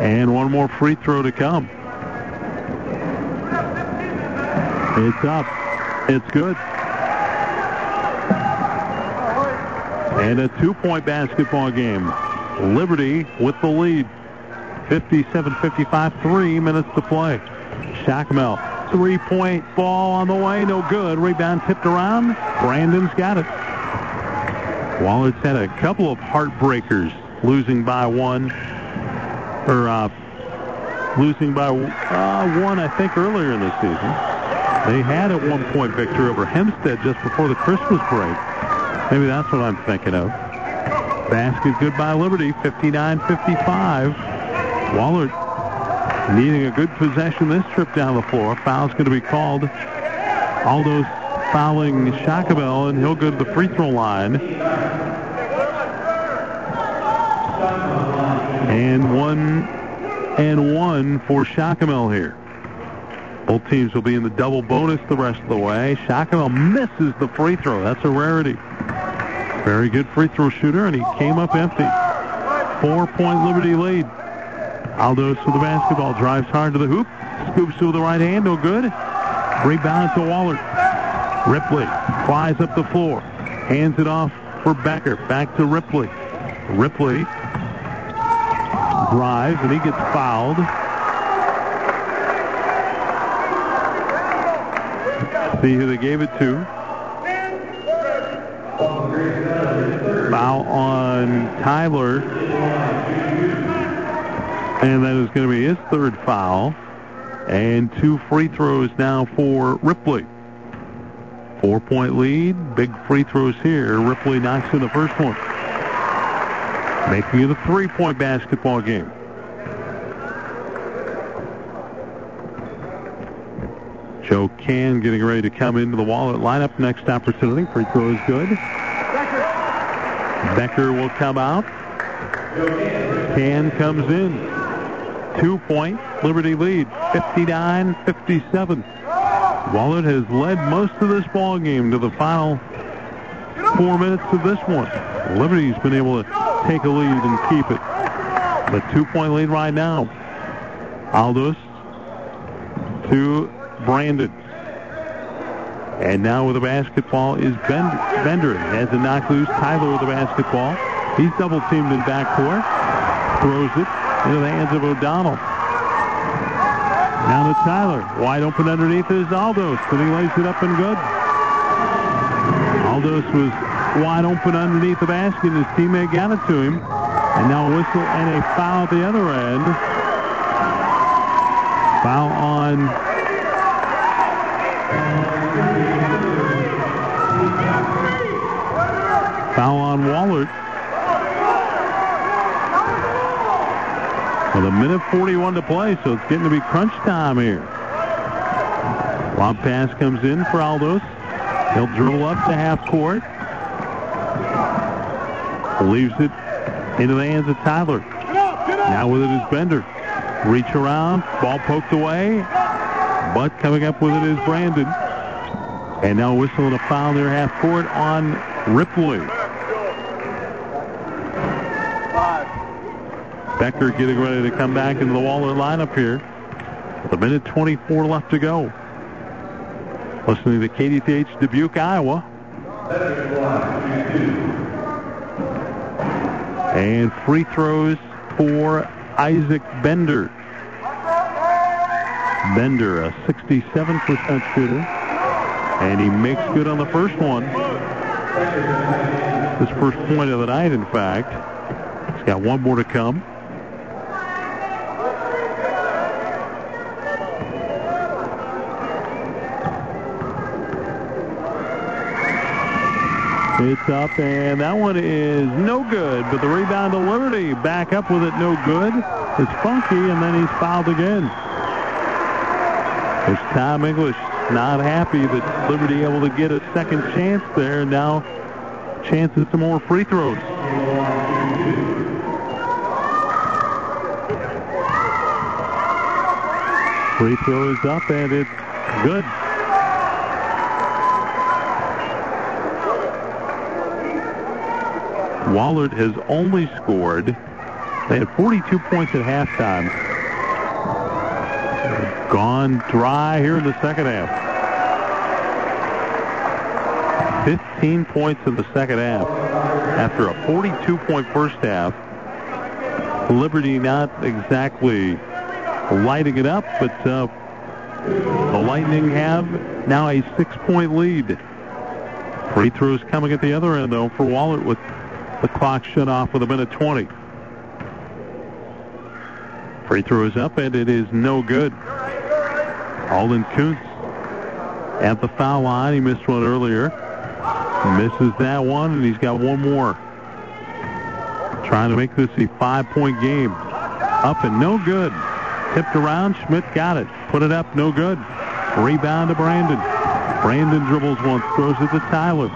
And one more free throw to come. It's up. It's good. And a two-point basketball game. Liberty with the lead. 57-55, three minutes to play. Schockemoehl, three-point ball on the way, no good. Rebound tipped around. Brandon's got it. Wahlert's had a couple of heartbreakers, losing by one, or uh, losing by uh, one, I think, earlier in the season. They had a one-point victory over Hempstead just before the Christmas break. Maybe that's what I'm thinking of. Basket good by Liberty, 59-55. Wahlert needing a good possession this trip down the floor. Foul's going to be called. Aldo's fouling Schockemoehl, and he'll go to the free throw line. And one and one for Schockemoehl here. Both teams will be in the double bonus the rest of the way. Schockemoehl misses the free throw. That's a rarity. Very good free throw shooter, and he came up empty. Four-point Liberty lead. Aldos with the basketball, drives hard to the hoop, scoops to the right hand, no good. Rebound to Wahlert. Ripley flies up the floor, hands it off for Becker. Back to Ripley. Ripley drives, and he gets fouled. See who they gave it to. Foul on Tyler. And that is going to be his third foul. And two free throws now for Ripley. Four-point lead. Big free throws here. Ripley knocks in the first one. Making it a three-point basketball game. Joe Can getting ready to come into the Wahlert lineup. Next opportunity. Free throw is good. Becker will come out. Can comes in. Two-point Liberty lead, 59-57. Wahlert has led most of this ball game to the final four minutes of this one. Liberty's been able to take a lead and keep it. The two-point lead right now. Aldos to Brandon. And now with the basketball is Bender. Bender has to knock loose Tyler with the basketball. He's double teamed in backcourt. Throws it into the hands of O'Donnell. Now to Tyler. Wide open underneath is Aldos, and he lays it up and good. Aldos was wide open underneath the basket. and His teammate got it to him. And now a whistle and a foul at the other end. Foul on Foul on Wahlert. With a minute 41 to play, so it's getting to be crunch time here. Lob pass comes in for Aldos. He'll dribble up to half court. Leaves it into the hands of Tyler. Now with it is Bender. Reach around, ball poked away, but coming up with it is Brandon. And now whistle and a foul near half court on Ripley. Becker getting ready to come back into the Wahlert lineup here. With a minute 24 left to go. Listening to KDTH Dubuque, Iowa. And free throws for Isaac Bender. Bender, a 67% shooter. And he makes good on the first one. His first point of the night, in fact. He's got one more to come. It's up, and that one is no good. But the rebound to Liberty. Back up with it, no good. It's funky, and then he's fouled again. It's Tom English not happy that Liberty able to get a second chance there. Now chances to more free throws. Free throw is up, and it's good. Wahlert has only scored. They had 42 points at halftime. Gone dry here in the second half. 15 points in the second half. After a 42-point first half, Liberty not exactly lighting it up, but uh, the Lightning have now a six-point lead. Free throws coming at the other end, though, for Wahlert with the clock shut off with a minute 20. Free throw is up, and it is no good. Alden Kuntz at the foul line. He missed one earlier. Misses that one, and he's got one more. Trying to make this a five-point game. Up and no good. Tipped around. Schmidt got it. Put it up. No good. Rebound to Brandon. Brandon dribbles once. Throws it to Tyler.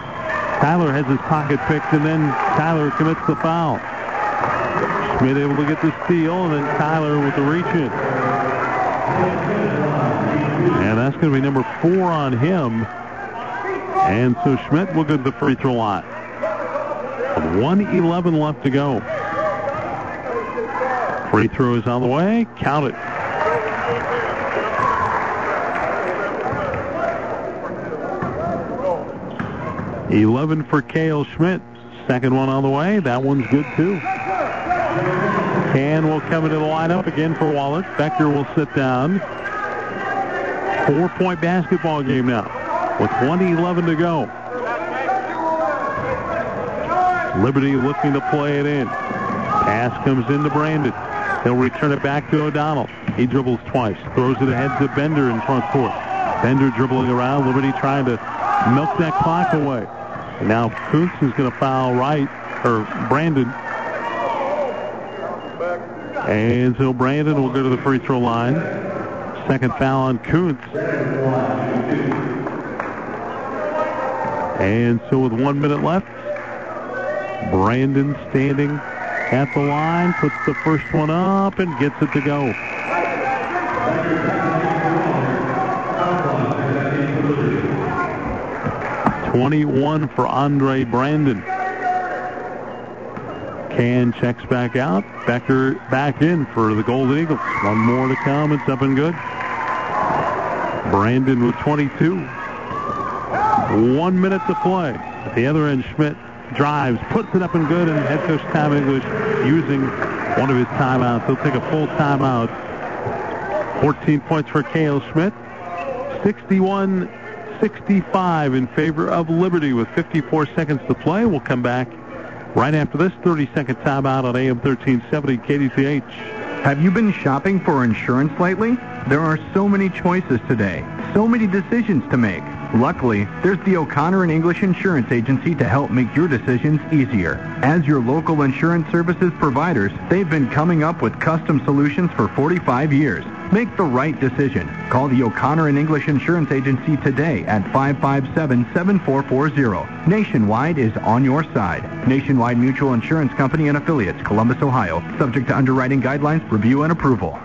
Tyler has his pocket picked, and then Tyler commits the foul. Schmidt able to get the steal, and then Tyler with the reach in. And that's going to be number four on him. And so Schmidt will go to the free throw line. With 111 left to go. Free throw is on the way. Count it. Eleven for Kale Schmidt. Second one on the way. That one's good too. Can will come into the lineup again for Wahlert. Becker will sit down. Four-point basketball game now with 111 to go. Liberty looking to play it in. Pass comes into Brandon. He'll return it back to O'Donnell. He dribbles twice. Throws it ahead to Bender in front court. Bender dribbling around. Liberty trying to milk that clock away. And now Kuntz is going to foul right, or Brandon. And so Brandon will go to the free throw line. Second foul on Kuntz. And so with one minute left, Brandon standing at the line, puts the first one up and gets it to go. Twenty-one for Andre Brandon. Can checks back out. Becker back in for the Golden Eagles. One more to come. It's up and good. Brandon with 22. One minute to play. At the other end, Schmidt drives, puts it up and good, and head coach Tom English using one of his timeouts. He'll take a full timeout. 14 points for Kale Schmidt. 61-65 in favor of Liberty with 54 seconds to play. We'll come back right after this 30-second timeout on AM 1370 KDTH. Have you been shopping for insurance lately? There are so many choices today, so many decisions to make. Luckily, there's the O'Connor and English Insurance Agency to help make your decisions easier. As your local insurance services providers, they've been coming up with custom solutions for 45 years. Make the right decision. Call the O'Connor and English Insurance Agency today at 557-7440. Nationwide is on your side. Nationwide Mutual Insurance Company and affiliates, Columbus, Ohio. Subject to underwriting guidelines, review, and approval.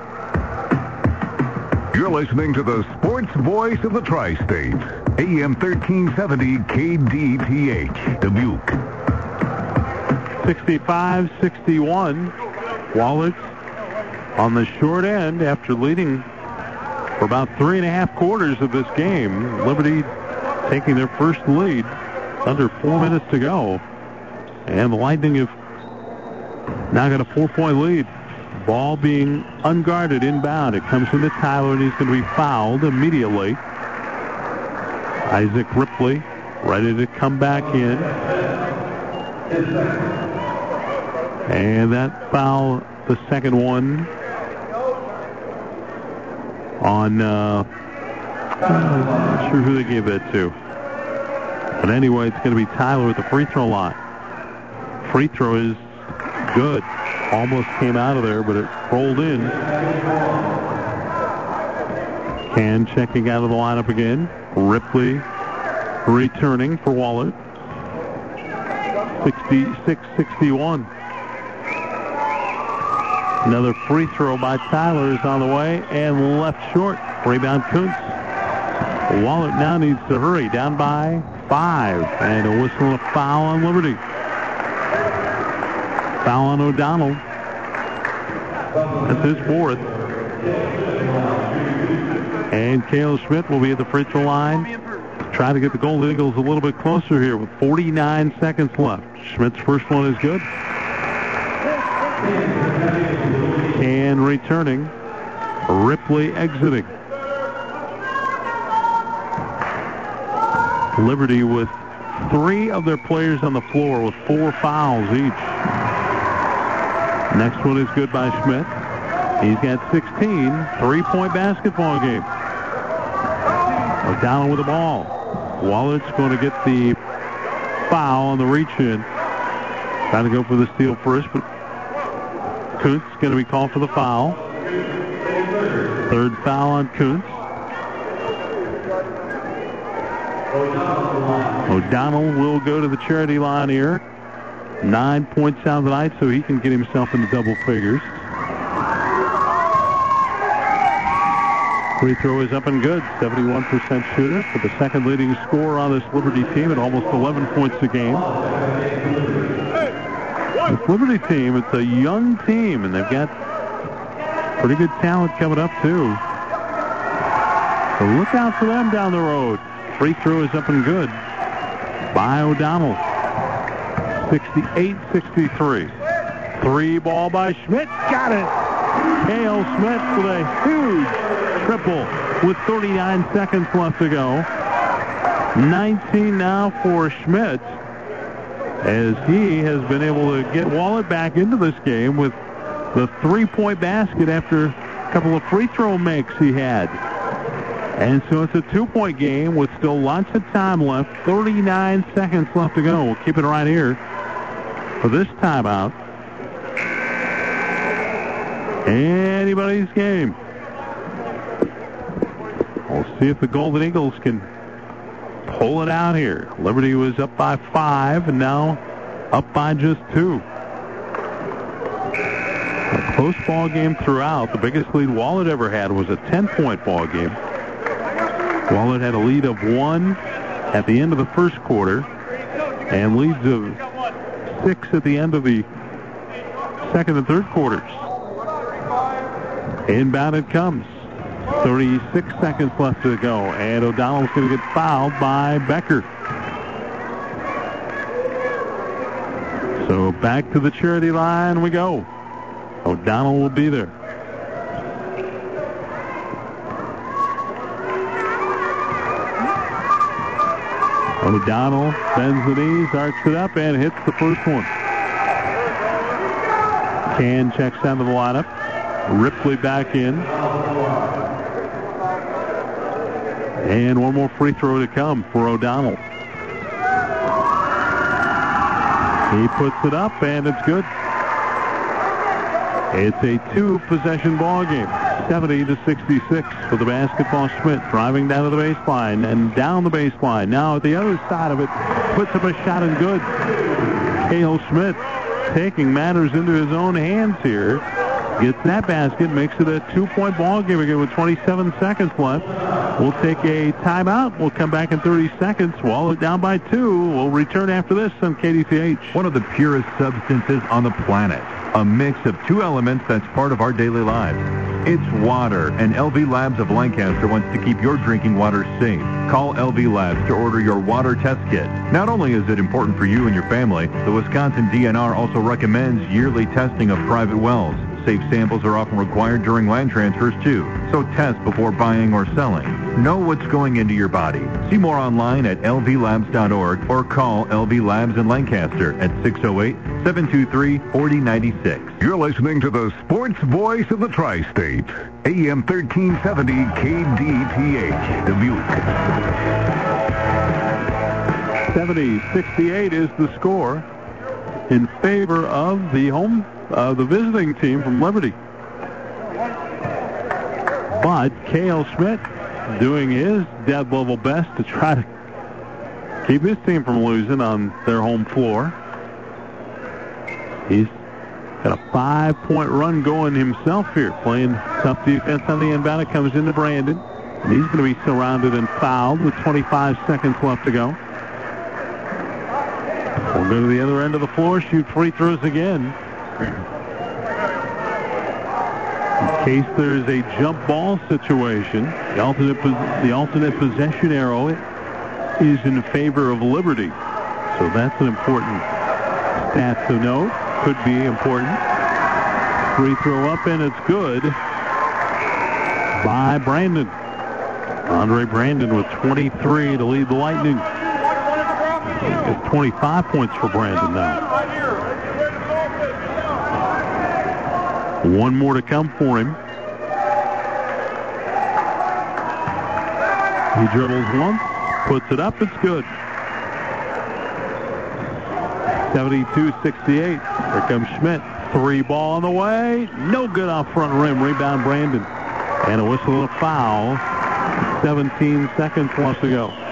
You're listening to the sports voice of the tri-state. AM 1370 KDTH, Dubuque. 65-61. Wahlert on the short end after leading for about three and a half quarters of this game. Liberty taking their first lead under four minutes to go. And the Lightning have now got a four-point lead. Ball being unguarded inbound. It comes into Tyler, and he's going to be fouled immediately. Isaac Ripley ready to come back in. And that foul, the second one on, uh, I'm not sure who they gave that to. But anyway, it's going to be Tyler at the free throw line. Free throw is good. Almost came out of there, but it rolled in. Can checking out of the lineup again. Ripley returning for Wahlert. 66-61. Another free throw by Tyler is on the way and left short. Rebound Kuntz. Wahlert now needs to hurry. Down by five. And a whistle and a foul on Liberty. Foul on O'Donnell. That's his fourth. And Kale Schmidt will be at the free throw line. Trying to get the Golden Eagles a little bit closer here with 49 seconds left. Schmidt's first one is good. And returning, Ripley exiting. Liberty with three of their players on the floor with four fouls each. Next one is good by Schmidt. He's got 16. Three-point basketball game. O'Donnell with the ball. Wahlert's going to get the foul on the reach in. Trying to go for the steal first, but Kuntz going to be called for the foul. Third foul on Kuntz. O'Donnell will go to the charity line here. Nine points down tonight, so he can get himself into double figures. Free throw is up and good. 71% shooter for the second leading scorer on this Liberty team at almost 11 points a game. This Liberty team, it's a young team, and they've got pretty good talent coming up, too. So look out for them down the road. Free throw is up and good by O'Donnell. 68-63. Three ball by Schmidt. Got it. Cale Schmidt with a huge triple with 39 seconds left to go. 19 now for Schmidt as he has been able to get Wahlert back into this game with the three-point basket after a couple of free throw makes he had. And so it's a two-point game with still lots of time left. 39 seconds left to go. We'll keep it right here for this timeout. Anybody's game. We'll see if the Golden Eagles can pull it out here. Liberty was up by five and now up by just two. A close ball game throughout. The biggest lead Wahlert ever had was a 10-point ball game. Wahlert had a lead of one at the end of the first quarter and leads of six at the end of the second and third quarters. Inbound it comes. 36 seconds left to go, and O'Donnell's going to get fouled by Becker. So back to the charity line we go. O'Donnell will be there. O'Donnell bends the knees, arcs it up, and hits the first one. Can checks out of the lineup. Ripley back in. And one more free throw to come for O'Donnell. He puts it up, and it's good. It's a two-possession ball game. 70 to 66 for the basketball. Schmidt driving down to the baseline and down the baseline. Now at the other side of it, puts up a shot and good. Cale Schmidt taking matters into his own hands here. Gets that basket, makes it a two-point ball game again with 27 seconds left. We'll take a timeout. We'll come back in 30 seconds. Wahlert down by two. We'll return after this on KDTH. One of the purest substances on the planet. A mix of two elements that's part of our daily lives. It's water, and LV Labs of Lancaster wants to keep your drinking water safe. Call LV Labs to order your water test kit. Not only is it important for you and your family, the Wisconsin DNR also recommends yearly testing of private wells. Safe samples are often required during land transfers too, so test before buying or selling. Know what's going into your body. See more online at lvlabs.org or call LV Labs in Lancaster at 608-723-4096. You're listening to the sports voice of the tri-state, AM 1370 KDTH, Dubuque. 70-68 is the score in favor of the home, uh, the visiting team from Liberty. But Kale Schmidt doing his dead level best to try to keep his team from losing on their home floor. He's got a five-point run going himself here, playing tough defense on the inbound. It comes into Brandon, and he's going to be surrounded and fouled with 25 seconds left to go. We'll go to the other end of the floor, shoot free throws again. In case there's a jump ball situation, the alternate, the alternate possession arrow is in favor of Liberty. So that's an important stat to note. Could be important. Free throw up and it's good by Brandon. Andre Brandon with 23 to lead the Lightning. It's 25 points for Brandon now. One more to come for him. He dribbles once, puts it up, it's good. 72-68. Here comes Schmidt. Three ball on the way. No good off front rim. Rebound Brandon. And a whistle and a foul. 17 seconds left to go.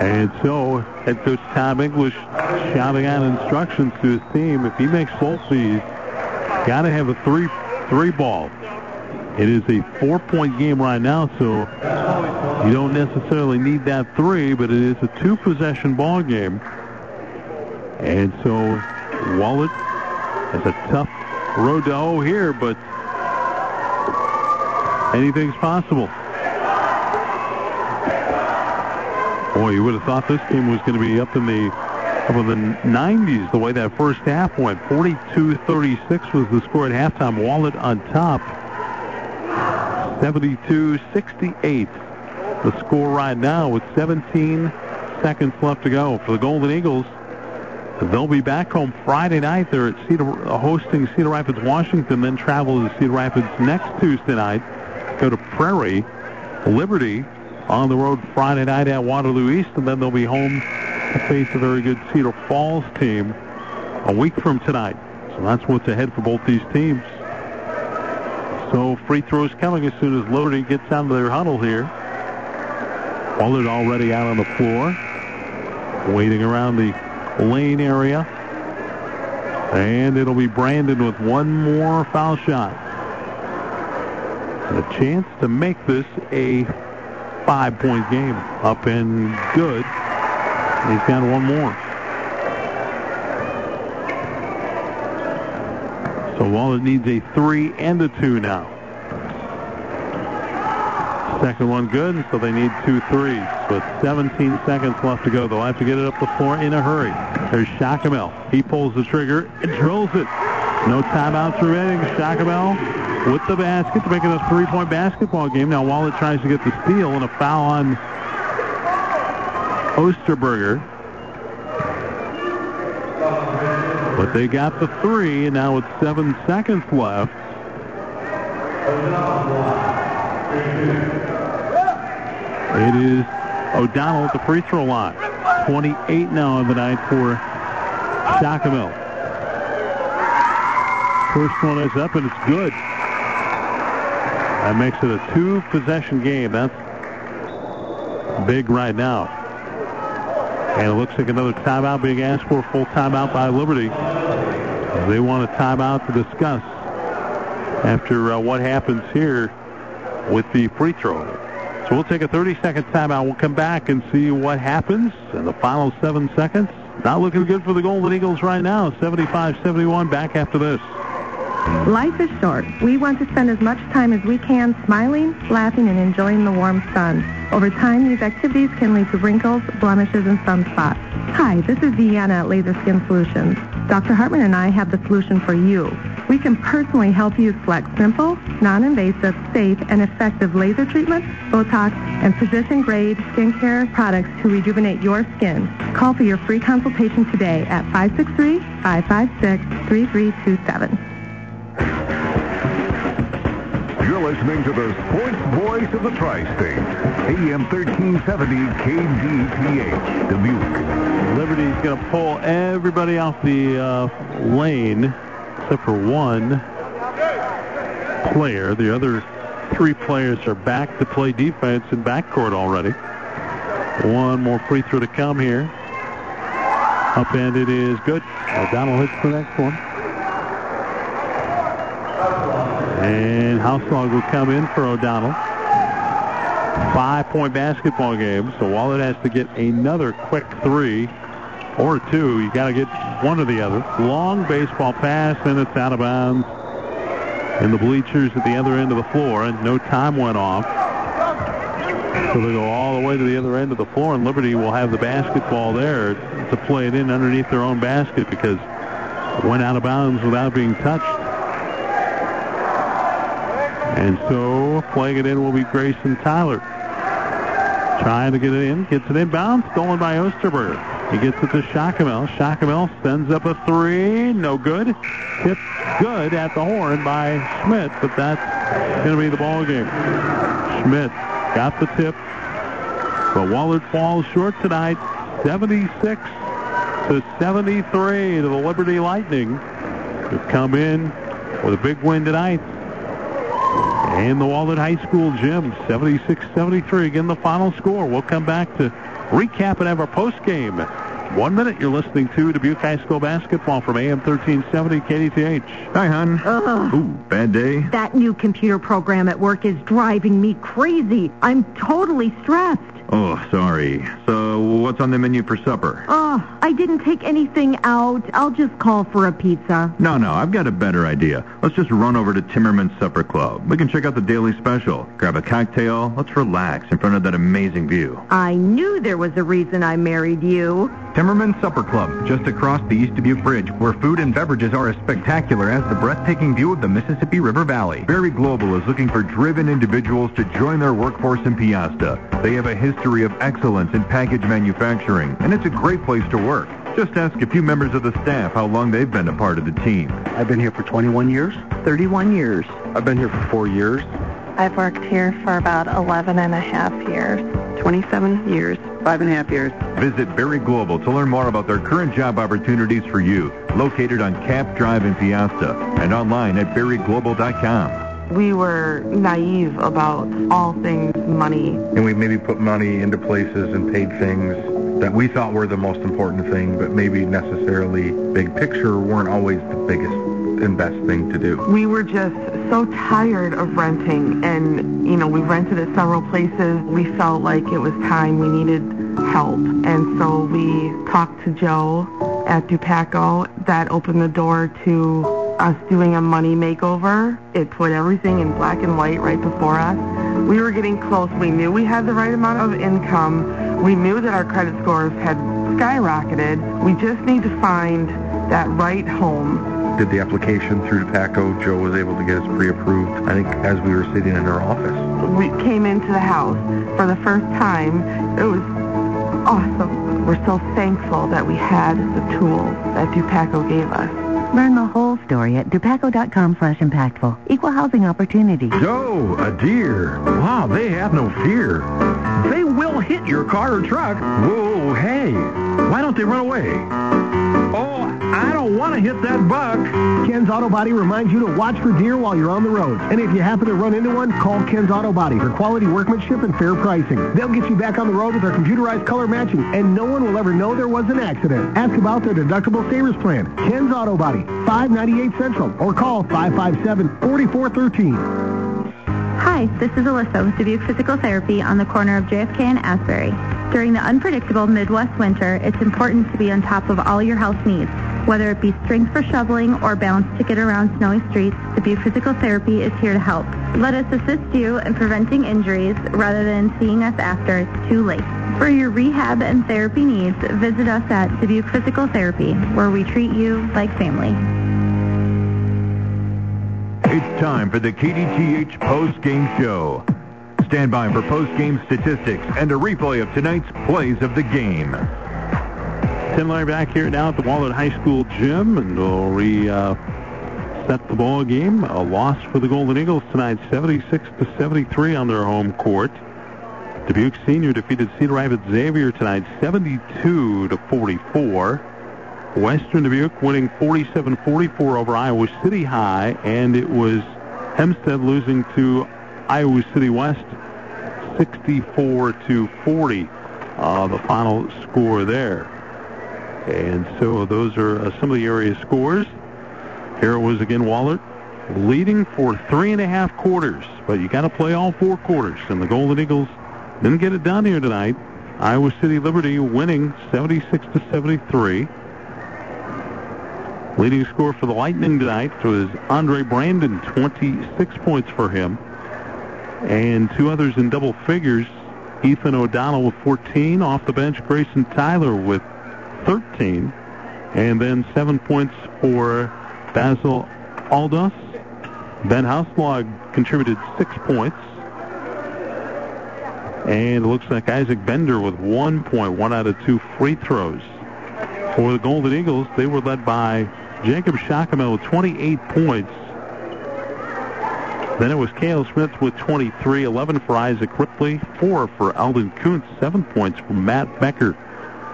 And so, head coach Tom English shouting out instructions to his team. If he makes both these, got to have a three three ball. It is a four-point game right now, so you don't necessarily need that three, but it is a two-possession ball game. And so Wahlert has a tough road to hoe here, but anything's possible. Boy, you would have thought this game was going to be up in the up in the 90s the way that first half went. 42-36 was the score at halftime. Wahlert on top. 72-68 the score right now with 17 seconds left to go for the Golden Eagles. They'll be back home Friday night. They're at Cedar, uh, hosting Cedar Rapids, Washington, then travel to Cedar Rapids next Tuesday night. Go to Prairie, Liberty on the road Friday night at Waterloo East, and then they'll be home to face a very good Cedar Falls team a week from tonight. So that's what's ahead for both these teams. So free throws coming as soon as Liberty gets out of their huddle here. Wahlert already out on the floor, waiting around the lane area. And it'll be Brandon with one more foul shot. And a chance to make this a five-point game. Up and good. He's got one more. So Wahlert needs a three and a two now. Second one good, so they need two threes. With 17 seconds left to go, they'll have to get it up the floor in a hurry. There's Schockemoehl. He pulls the trigger and drills it. No timeouts remaining. Schockemoehl with the basket to make it a three-point basketball game. Now Wahlert tries to get the steal and a foul on Osterberger. But they got the three, and now with seven seconds left. It is O'Donnell at the free throw line. 28 now on the night for Schockemoehl. First one is up, and it's good. That makes it a two-possession game. That's big right now. And it looks like another timeout being asked for, full timeout by Liberty. They want a timeout to discuss after uh, what happens here with the free throw. So we'll take a 30-second timeout. We'll come back and see what happens in the final seven seconds. Not looking good for the Golden Eagles right now. 75-71 back after this. Life is short. We want to spend as much time as we can smiling, laughing, and enjoying the warm sun. Over time, these activities can lead to wrinkles, blemishes, and sunspots. Hi, this is Deanna at Laser Skin Solutions. Dr. Hartman and I have the solution for you. We can personally help you select simple, non-invasive, safe, and effective laser treatments, Botox, and physician-grade skincare products to rejuvenate your skin. Call for your free consultation today at 563-556-3327. You're listening to the sports voice of the Tri-State, AM 1370 KDTH, Dubuque. Liberty's going to pull everybody off the uh, lane except for one player. The other three players are back to play defense in backcourt already. One more free throw to come here. Up and it is good. O'Donnell hits the next one. And Houselog will come in for O'Donnell. Five-point basketball game, so Wahlert has to get another quick three or two. You got to get one or the other. Long baseball pass, and it's out of bounds in the bleachers at the other end of the floor, and no time went off. So they go all the way to the other end of the floor, and Liberty will have the basketball there to play it in underneath their own basket because it went out of bounds without being touched. And so playing it in will be Grayson Tyler. Trying to get it in, gets it inbound, stolen by Osterberg. He gets it to Schockemoehl. Schockemoehl sends up a three, no good. Tip good at the horn by Schmidt, but that's going to be the ball game. Schmidt got the tip, but Wahlert falls short tonight, 76 to 73 to the Liberty Lightning, who come in with a big win tonight. And the Wahlert High School gym, 76-73. Again, the final score. We'll come back to recap and have our post game. One minute, you're listening to Dubuque High School basketball from AM 1370 KDTH. Hi, hon. Ugh. Ooh, bad day. That new computer program at work is driving me crazy. I'm totally stressed. Oh, sorry. So, what's on the menu for supper? Oh, I didn't take anything out. I'll just call for a pizza. No, no, I've got a better idea. Let's just run over to Timmerman's Supper Club. We can check out the daily special, grab a cocktail, let's relax in front of that amazing view. I knew there was a reason I married you. Timmerman's Supper Club, just across the East Dubuque Bridge, where food and beverages are as spectacular as the breathtaking view of the Mississippi River Valley. Berry Global is looking for driven individuals to join their workforce in Peosta. They have a history of excellence in package manufacturing, and it's a great place to work. Just ask a few members of the staff how long they've been a part of the team. I've been here for 21 years. 31 years. I've been here for four years. I've worked here for about 11 and a half years. 27 years. Five and a half years. Visit Berry Global to learn more about their current job opportunities for you, located on Cap Drive in Peosta, and online at berryglobal.com. We were naive about all things money. And we maybe put money into places and paid things that we thought were the most important thing, but maybe necessarily big picture weren't always the biggest and best thing to do. We were just so tired of renting and, you know, we rented at several places. We felt like it was time we needed help. And so we talked to Joe at Dupaco. That opened the door to us doing a money makeover. It put everything in black and white right before us. We were getting close. We knew we had the right amount of income. We knew that our credit scores had skyrocketed. We just need to find that right home Did the application through Paco. Joe was able to get us pre-approved, I think, as we were sitting in our office. we came into the house for the first time. It was awesome. We're so thankful that we had the tools that Dupaco gave us. Learn the whole story at dupaco.com slash impactful. Equal housing opportunity. Joe, a deer. Wow, they have no fear. They will hit your car or truck. Whoa, hey, why don't they run away? Oh, I don't want to hit that buck. Ken's Auto Body reminds you to watch for deer while you're on the road. And if you happen to run into one, call Ken's Auto Body for quality workmanship and fair pricing. They'll get you back on the road with their computerized color matching, and no one will ever know there was an accident. Ask about their deductible savers plan. Ken's Auto Body, 598 Central, or call 557-4413. Hi, this is Alyssa with Dubuque Physical Therapy on the corner of JFK and Asbury. During the unpredictable Midwest winter, it's important to be on top of all your health needs. Whether it be strength for shoveling or balance to get around snowy streets, Dubuque Physical Therapy is here to help. Let us assist you in preventing injuries rather than seeing us after it's too late. For your rehab and therapy needs, visit us at Dubuque Physical Therapy, where we treat you like family. It's time for the KDTH post-game show. Stand by for post-game statistics and a replay of tonight's plays of the game. Larry back here now at the Wahlert High School gym, and we'll re uh, the ball game. A loss for the Golden Eagles tonight, 76 to 73 on their home court. Dubuque Senior defeated Cedar Rapids Xavier tonight, 72 to 44. Western Dubuque winning 47-44 over Iowa City High, and it was Hempstead losing to Iowa City West, 64 to 40. Uh, the final score there. And so those are some of the area scores. Here it was again Wahlert leading for three and a half quarters, but you got to play all four quarters. And the Golden Eagles didn't get it done here tonight. Iowa City Liberty winning 76 to 73. Leading score for the Lightning tonight was Andre Brandon, 26 points for him. And two others in double figures. Ethan O'Donnell with 14. Off the bench, Grayson Tyler with 13. And then seven points for Basil Aldos. Ben Houselog contributed six points. And it looks like Isaac Bender with one point, one out of two free throws. For the Golden Eagles, they were led by Jacob Schockemoehl with 28 points. Then it was Cale Smith with 23, 11 for Isaac Ripley, 4 for Alden Kuntz, 7 points for Matt Becker.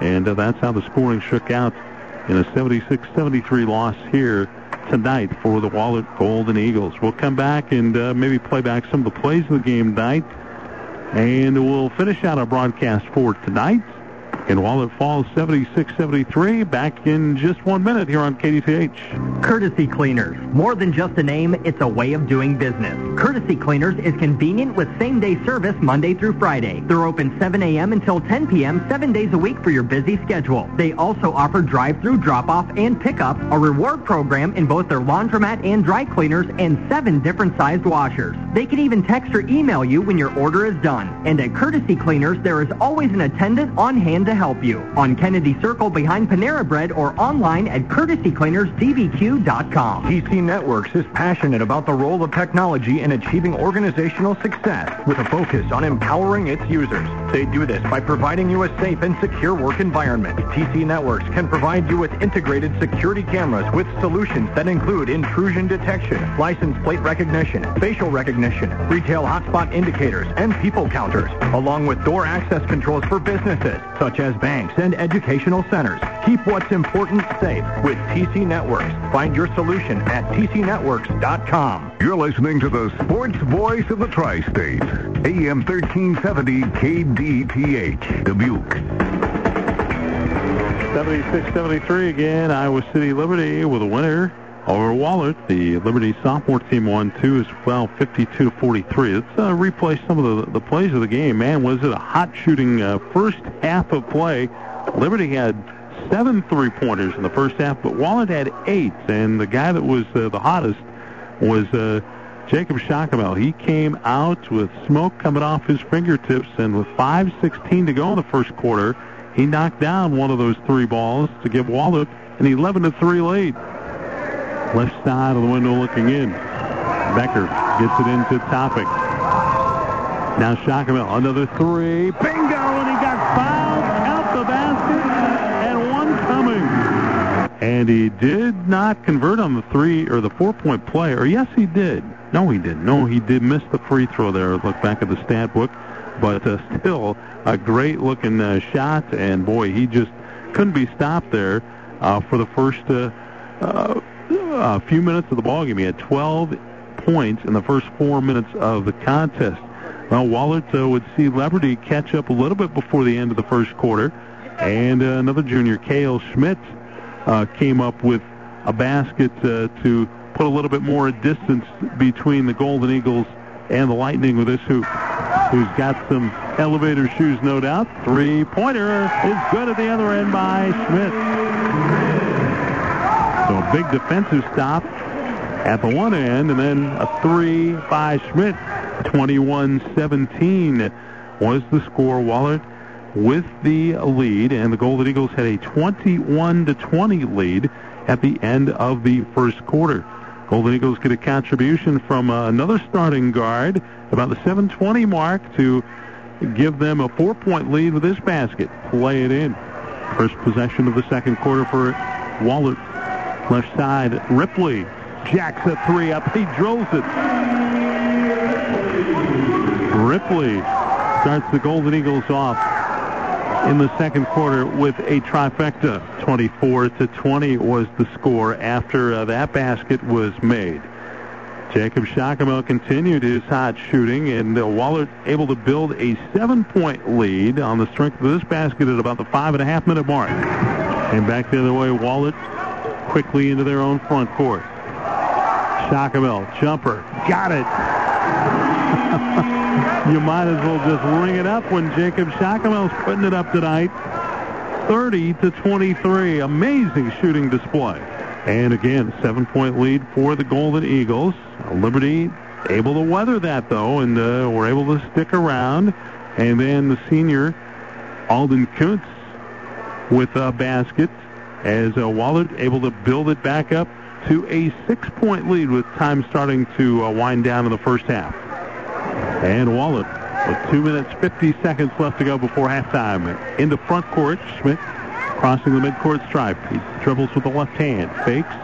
And uh, that's how the scoring shook out in a 76-73 loss here tonight for the Wahlert Golden Eagles. We'll come back and uh, maybe play back some of the plays of the game tonight. And we'll finish out our broadcast for tonight. In Wahlert Falls 76-73. Back in just one minute here on KDTH. Courtesy Cleaners. More than just a name, it's a way of doing business. Courtesy Cleaners is convenient with same-day service Monday through Friday. They're open 7 a.m. until 10 p.m. seven days a week for your busy schedule. They also offer drive-through drop-off and pickup, a reward program in both their laundromat and dry cleaners, and seven different sized washers. They can even text or email you when your order is done. And at Courtesy Cleaners, there is always an attendant on hand to help you on Kennedy Circle behind Panera Bread or online at courtesycleanersdbq.com. TC Networks is passionate about the role of technology in achieving organizational success with a focus on empowering its users. They do this by providing you a safe and secure work environment. TC Networks can provide you with integrated security cameras with solutions that include intrusion detection, license plate recognition, facial recognition, retail hotspot indicators, and people counters, along with door access controls for businesses such as banks and educational centers. Keep what's important safe with TC Networks. Find your solution at tcnetworks.com. You're listening to the sports voice of the tri-state, AM 1370 KDTH, Dubuque. 76-73 again. Iowa City Liberty with a winner over Wahlert. The Liberty sophomore team won two as well, 52 to 43. Let's uh, replay some of the, the plays of the game. Man, was it a hot shooting uh, first half of play? Liberty had seven three-pointers in the first half, but Wahlert had eight. And the guy that was uh, the hottest was Jacob Schockemoehl. He came out with smoke coming off his fingertips, and with 5.16 to go in the first quarter, he knocked down one of those three balls to give Wahlert an 11 to 3 lead. Left side of the window looking in. Becker gets it into Topic. Now Schockemoehl, another three. Bingo! And he got fouled. Count the basket. And one coming. And he did not convert on the three or the four-point play. Or yes, he did. No, he didn't. No, he did miss the free throw there. Look back at the stat book. But uh, still a great-looking uh, shot. And, boy, he just couldn't be stopped there uh, for the first uh, a few minutes of the ballgame. He had 12 points in the first four minutes of the contest. Well, Wahlert uh, would see Liberty catch up a little bit before the end of the first quarter. And uh, another junior, Kale Schmidt, uh, came up with a basket uh, to put a little bit more distance between the Golden Eagles and the Lightning with this hoop, who's got some elevator shoes, no doubt. Three-pointer is good at the other end by Schmidt. So a big defensive stop at the one end, and then a three by Schmidt. 21-17 was the score. Wahlert with the lead, and the Golden Eagles had a 21-20 lead at the end of the first quarter. Golden Eagles get a contribution from uh, another starting guard about the 720 mark to give them a four-point lead with this basket. Play it in. First possession of the second quarter for Wahlert. Left side, Ripley jacks a three up. He drills it. Ripley starts the Golden Eagles off in the second quarter with a trifecta. 24 to 20 was the score after uh, that basket was made. Jacob Schockemoehl continued his hot shooting, and uh, Wahlert able to build a seven-point lead on the strength of this basket at about the five and a half minute mark. And back the other way, Wahlert quickly into their own front court. Schockemoehl, jumper, got it. <laughs> you might as well just ring it up when Jacob Schockemoehl's putting it up tonight. 30 to 23. Amazing shooting display. And again, seven-point lead for the Golden Eagles. Liberty able to weather that, though, and uh, were able to stick around And then the senior, Alden Kuntz, with a basket as uh, able to build it back up to a six-point lead with time starting to uh, wind down in the first half. And Wahlert with 2 minutes 50 seconds left to go before halftime. In the front court, Schmidt crossing the midcourt stripe. He dribbles with the left hand, fakes,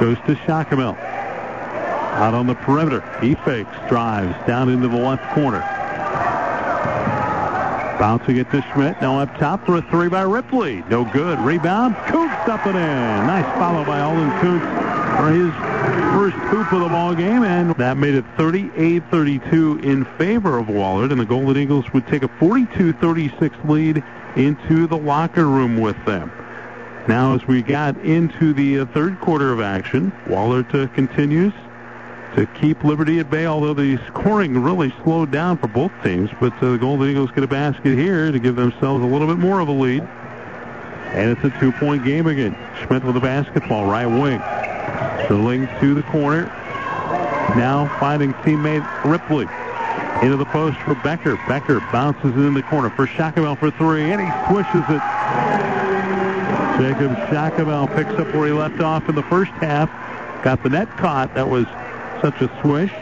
goes to Schockemoehl. Out on the perimeter, he fakes, drives down into the left corner. Bouncing it to Schmidt. Now up top for a three by Ripley. No good. Rebound. Kuntz up and in. Nice follow by Alden Kuntz for his first hoop of the ball game, and that made it 38-32 in favor of Wahlert, and the Golden Eagles would take a 42-36 lead into the locker room with them. Now, as we got into the uh, third quarter of action, Wahlert uh, continues to keep Liberty at bay, although the scoring really slowed down for both teams. But uh, the Golden Eagles get a basket here to give themselves a little bit more of a lead. And it's a two-point game again. Schmidt with the basketball, right wing. Dribbling to the corner. Now finding teammate Ripley. Into the post for Becker. Becker bounces in the corner for Schockemoehl for three, and he swishes it. Jacob Schockemoehl picks up where he left off in the first half. Got the net caught. That was such a swish.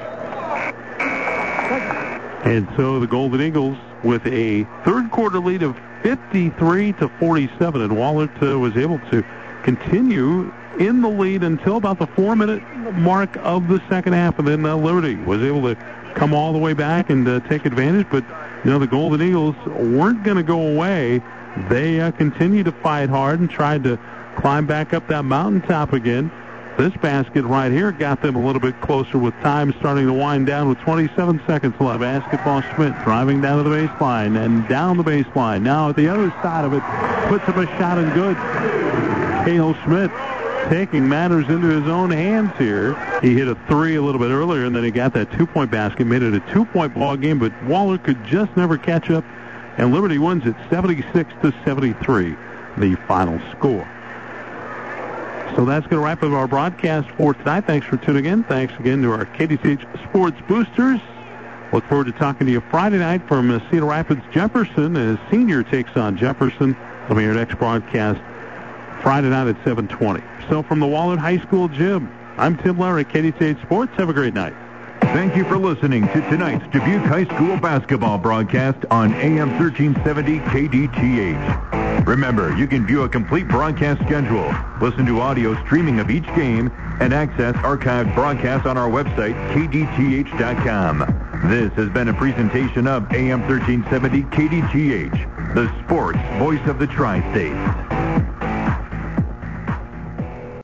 And so the Golden Eagles with a third quarter lead of 53 to 47, and Wahlert uh, was able to continue in the lead until about the four-minute mark of the second half, and then uh, Liberty was able to come all the way back and uh, take advantage. But you know the Golden Eagles weren't going to go away. They continued to fight hard and tried to climb back up that mountaintop again. This basket right here got them a little bit closer with time starting to wind down with 27 seconds left. Basketball Schmidt driving down to the baseline and down the baseline. Now at the other side of it, puts up a shot and good. Cale Schmidt taking matters into his own hands here. He hit a three a little bit earlier, and then he got that two-point basket, made it a two-point ball game, but Wahlert could just never catch up, and Liberty wins it 76 to 73, the final score. So that's going to wrap up our broadcast for tonight. Thanks for tuning in. Thanks again to our KDTH Sports Boosters. Look forward to talking to you Friday night from uh, Cedar Rapids Jefferson as senior takes on Jefferson. It'll be our next broadcast Friday night at 720. So from the Wahlert High School gym, I'm Tim Larry, KDTH Sports. Have a great night. Thank you for listening to tonight's Dubuque High School basketball broadcast on AM 1370 KDTH. Remember, you can view a complete broadcast schedule, listen to audio streaming of each game, and access archived broadcasts on our website, kdth.com. This has been a presentation of AM 1370 KDTH, the sports voice of the Tri-States.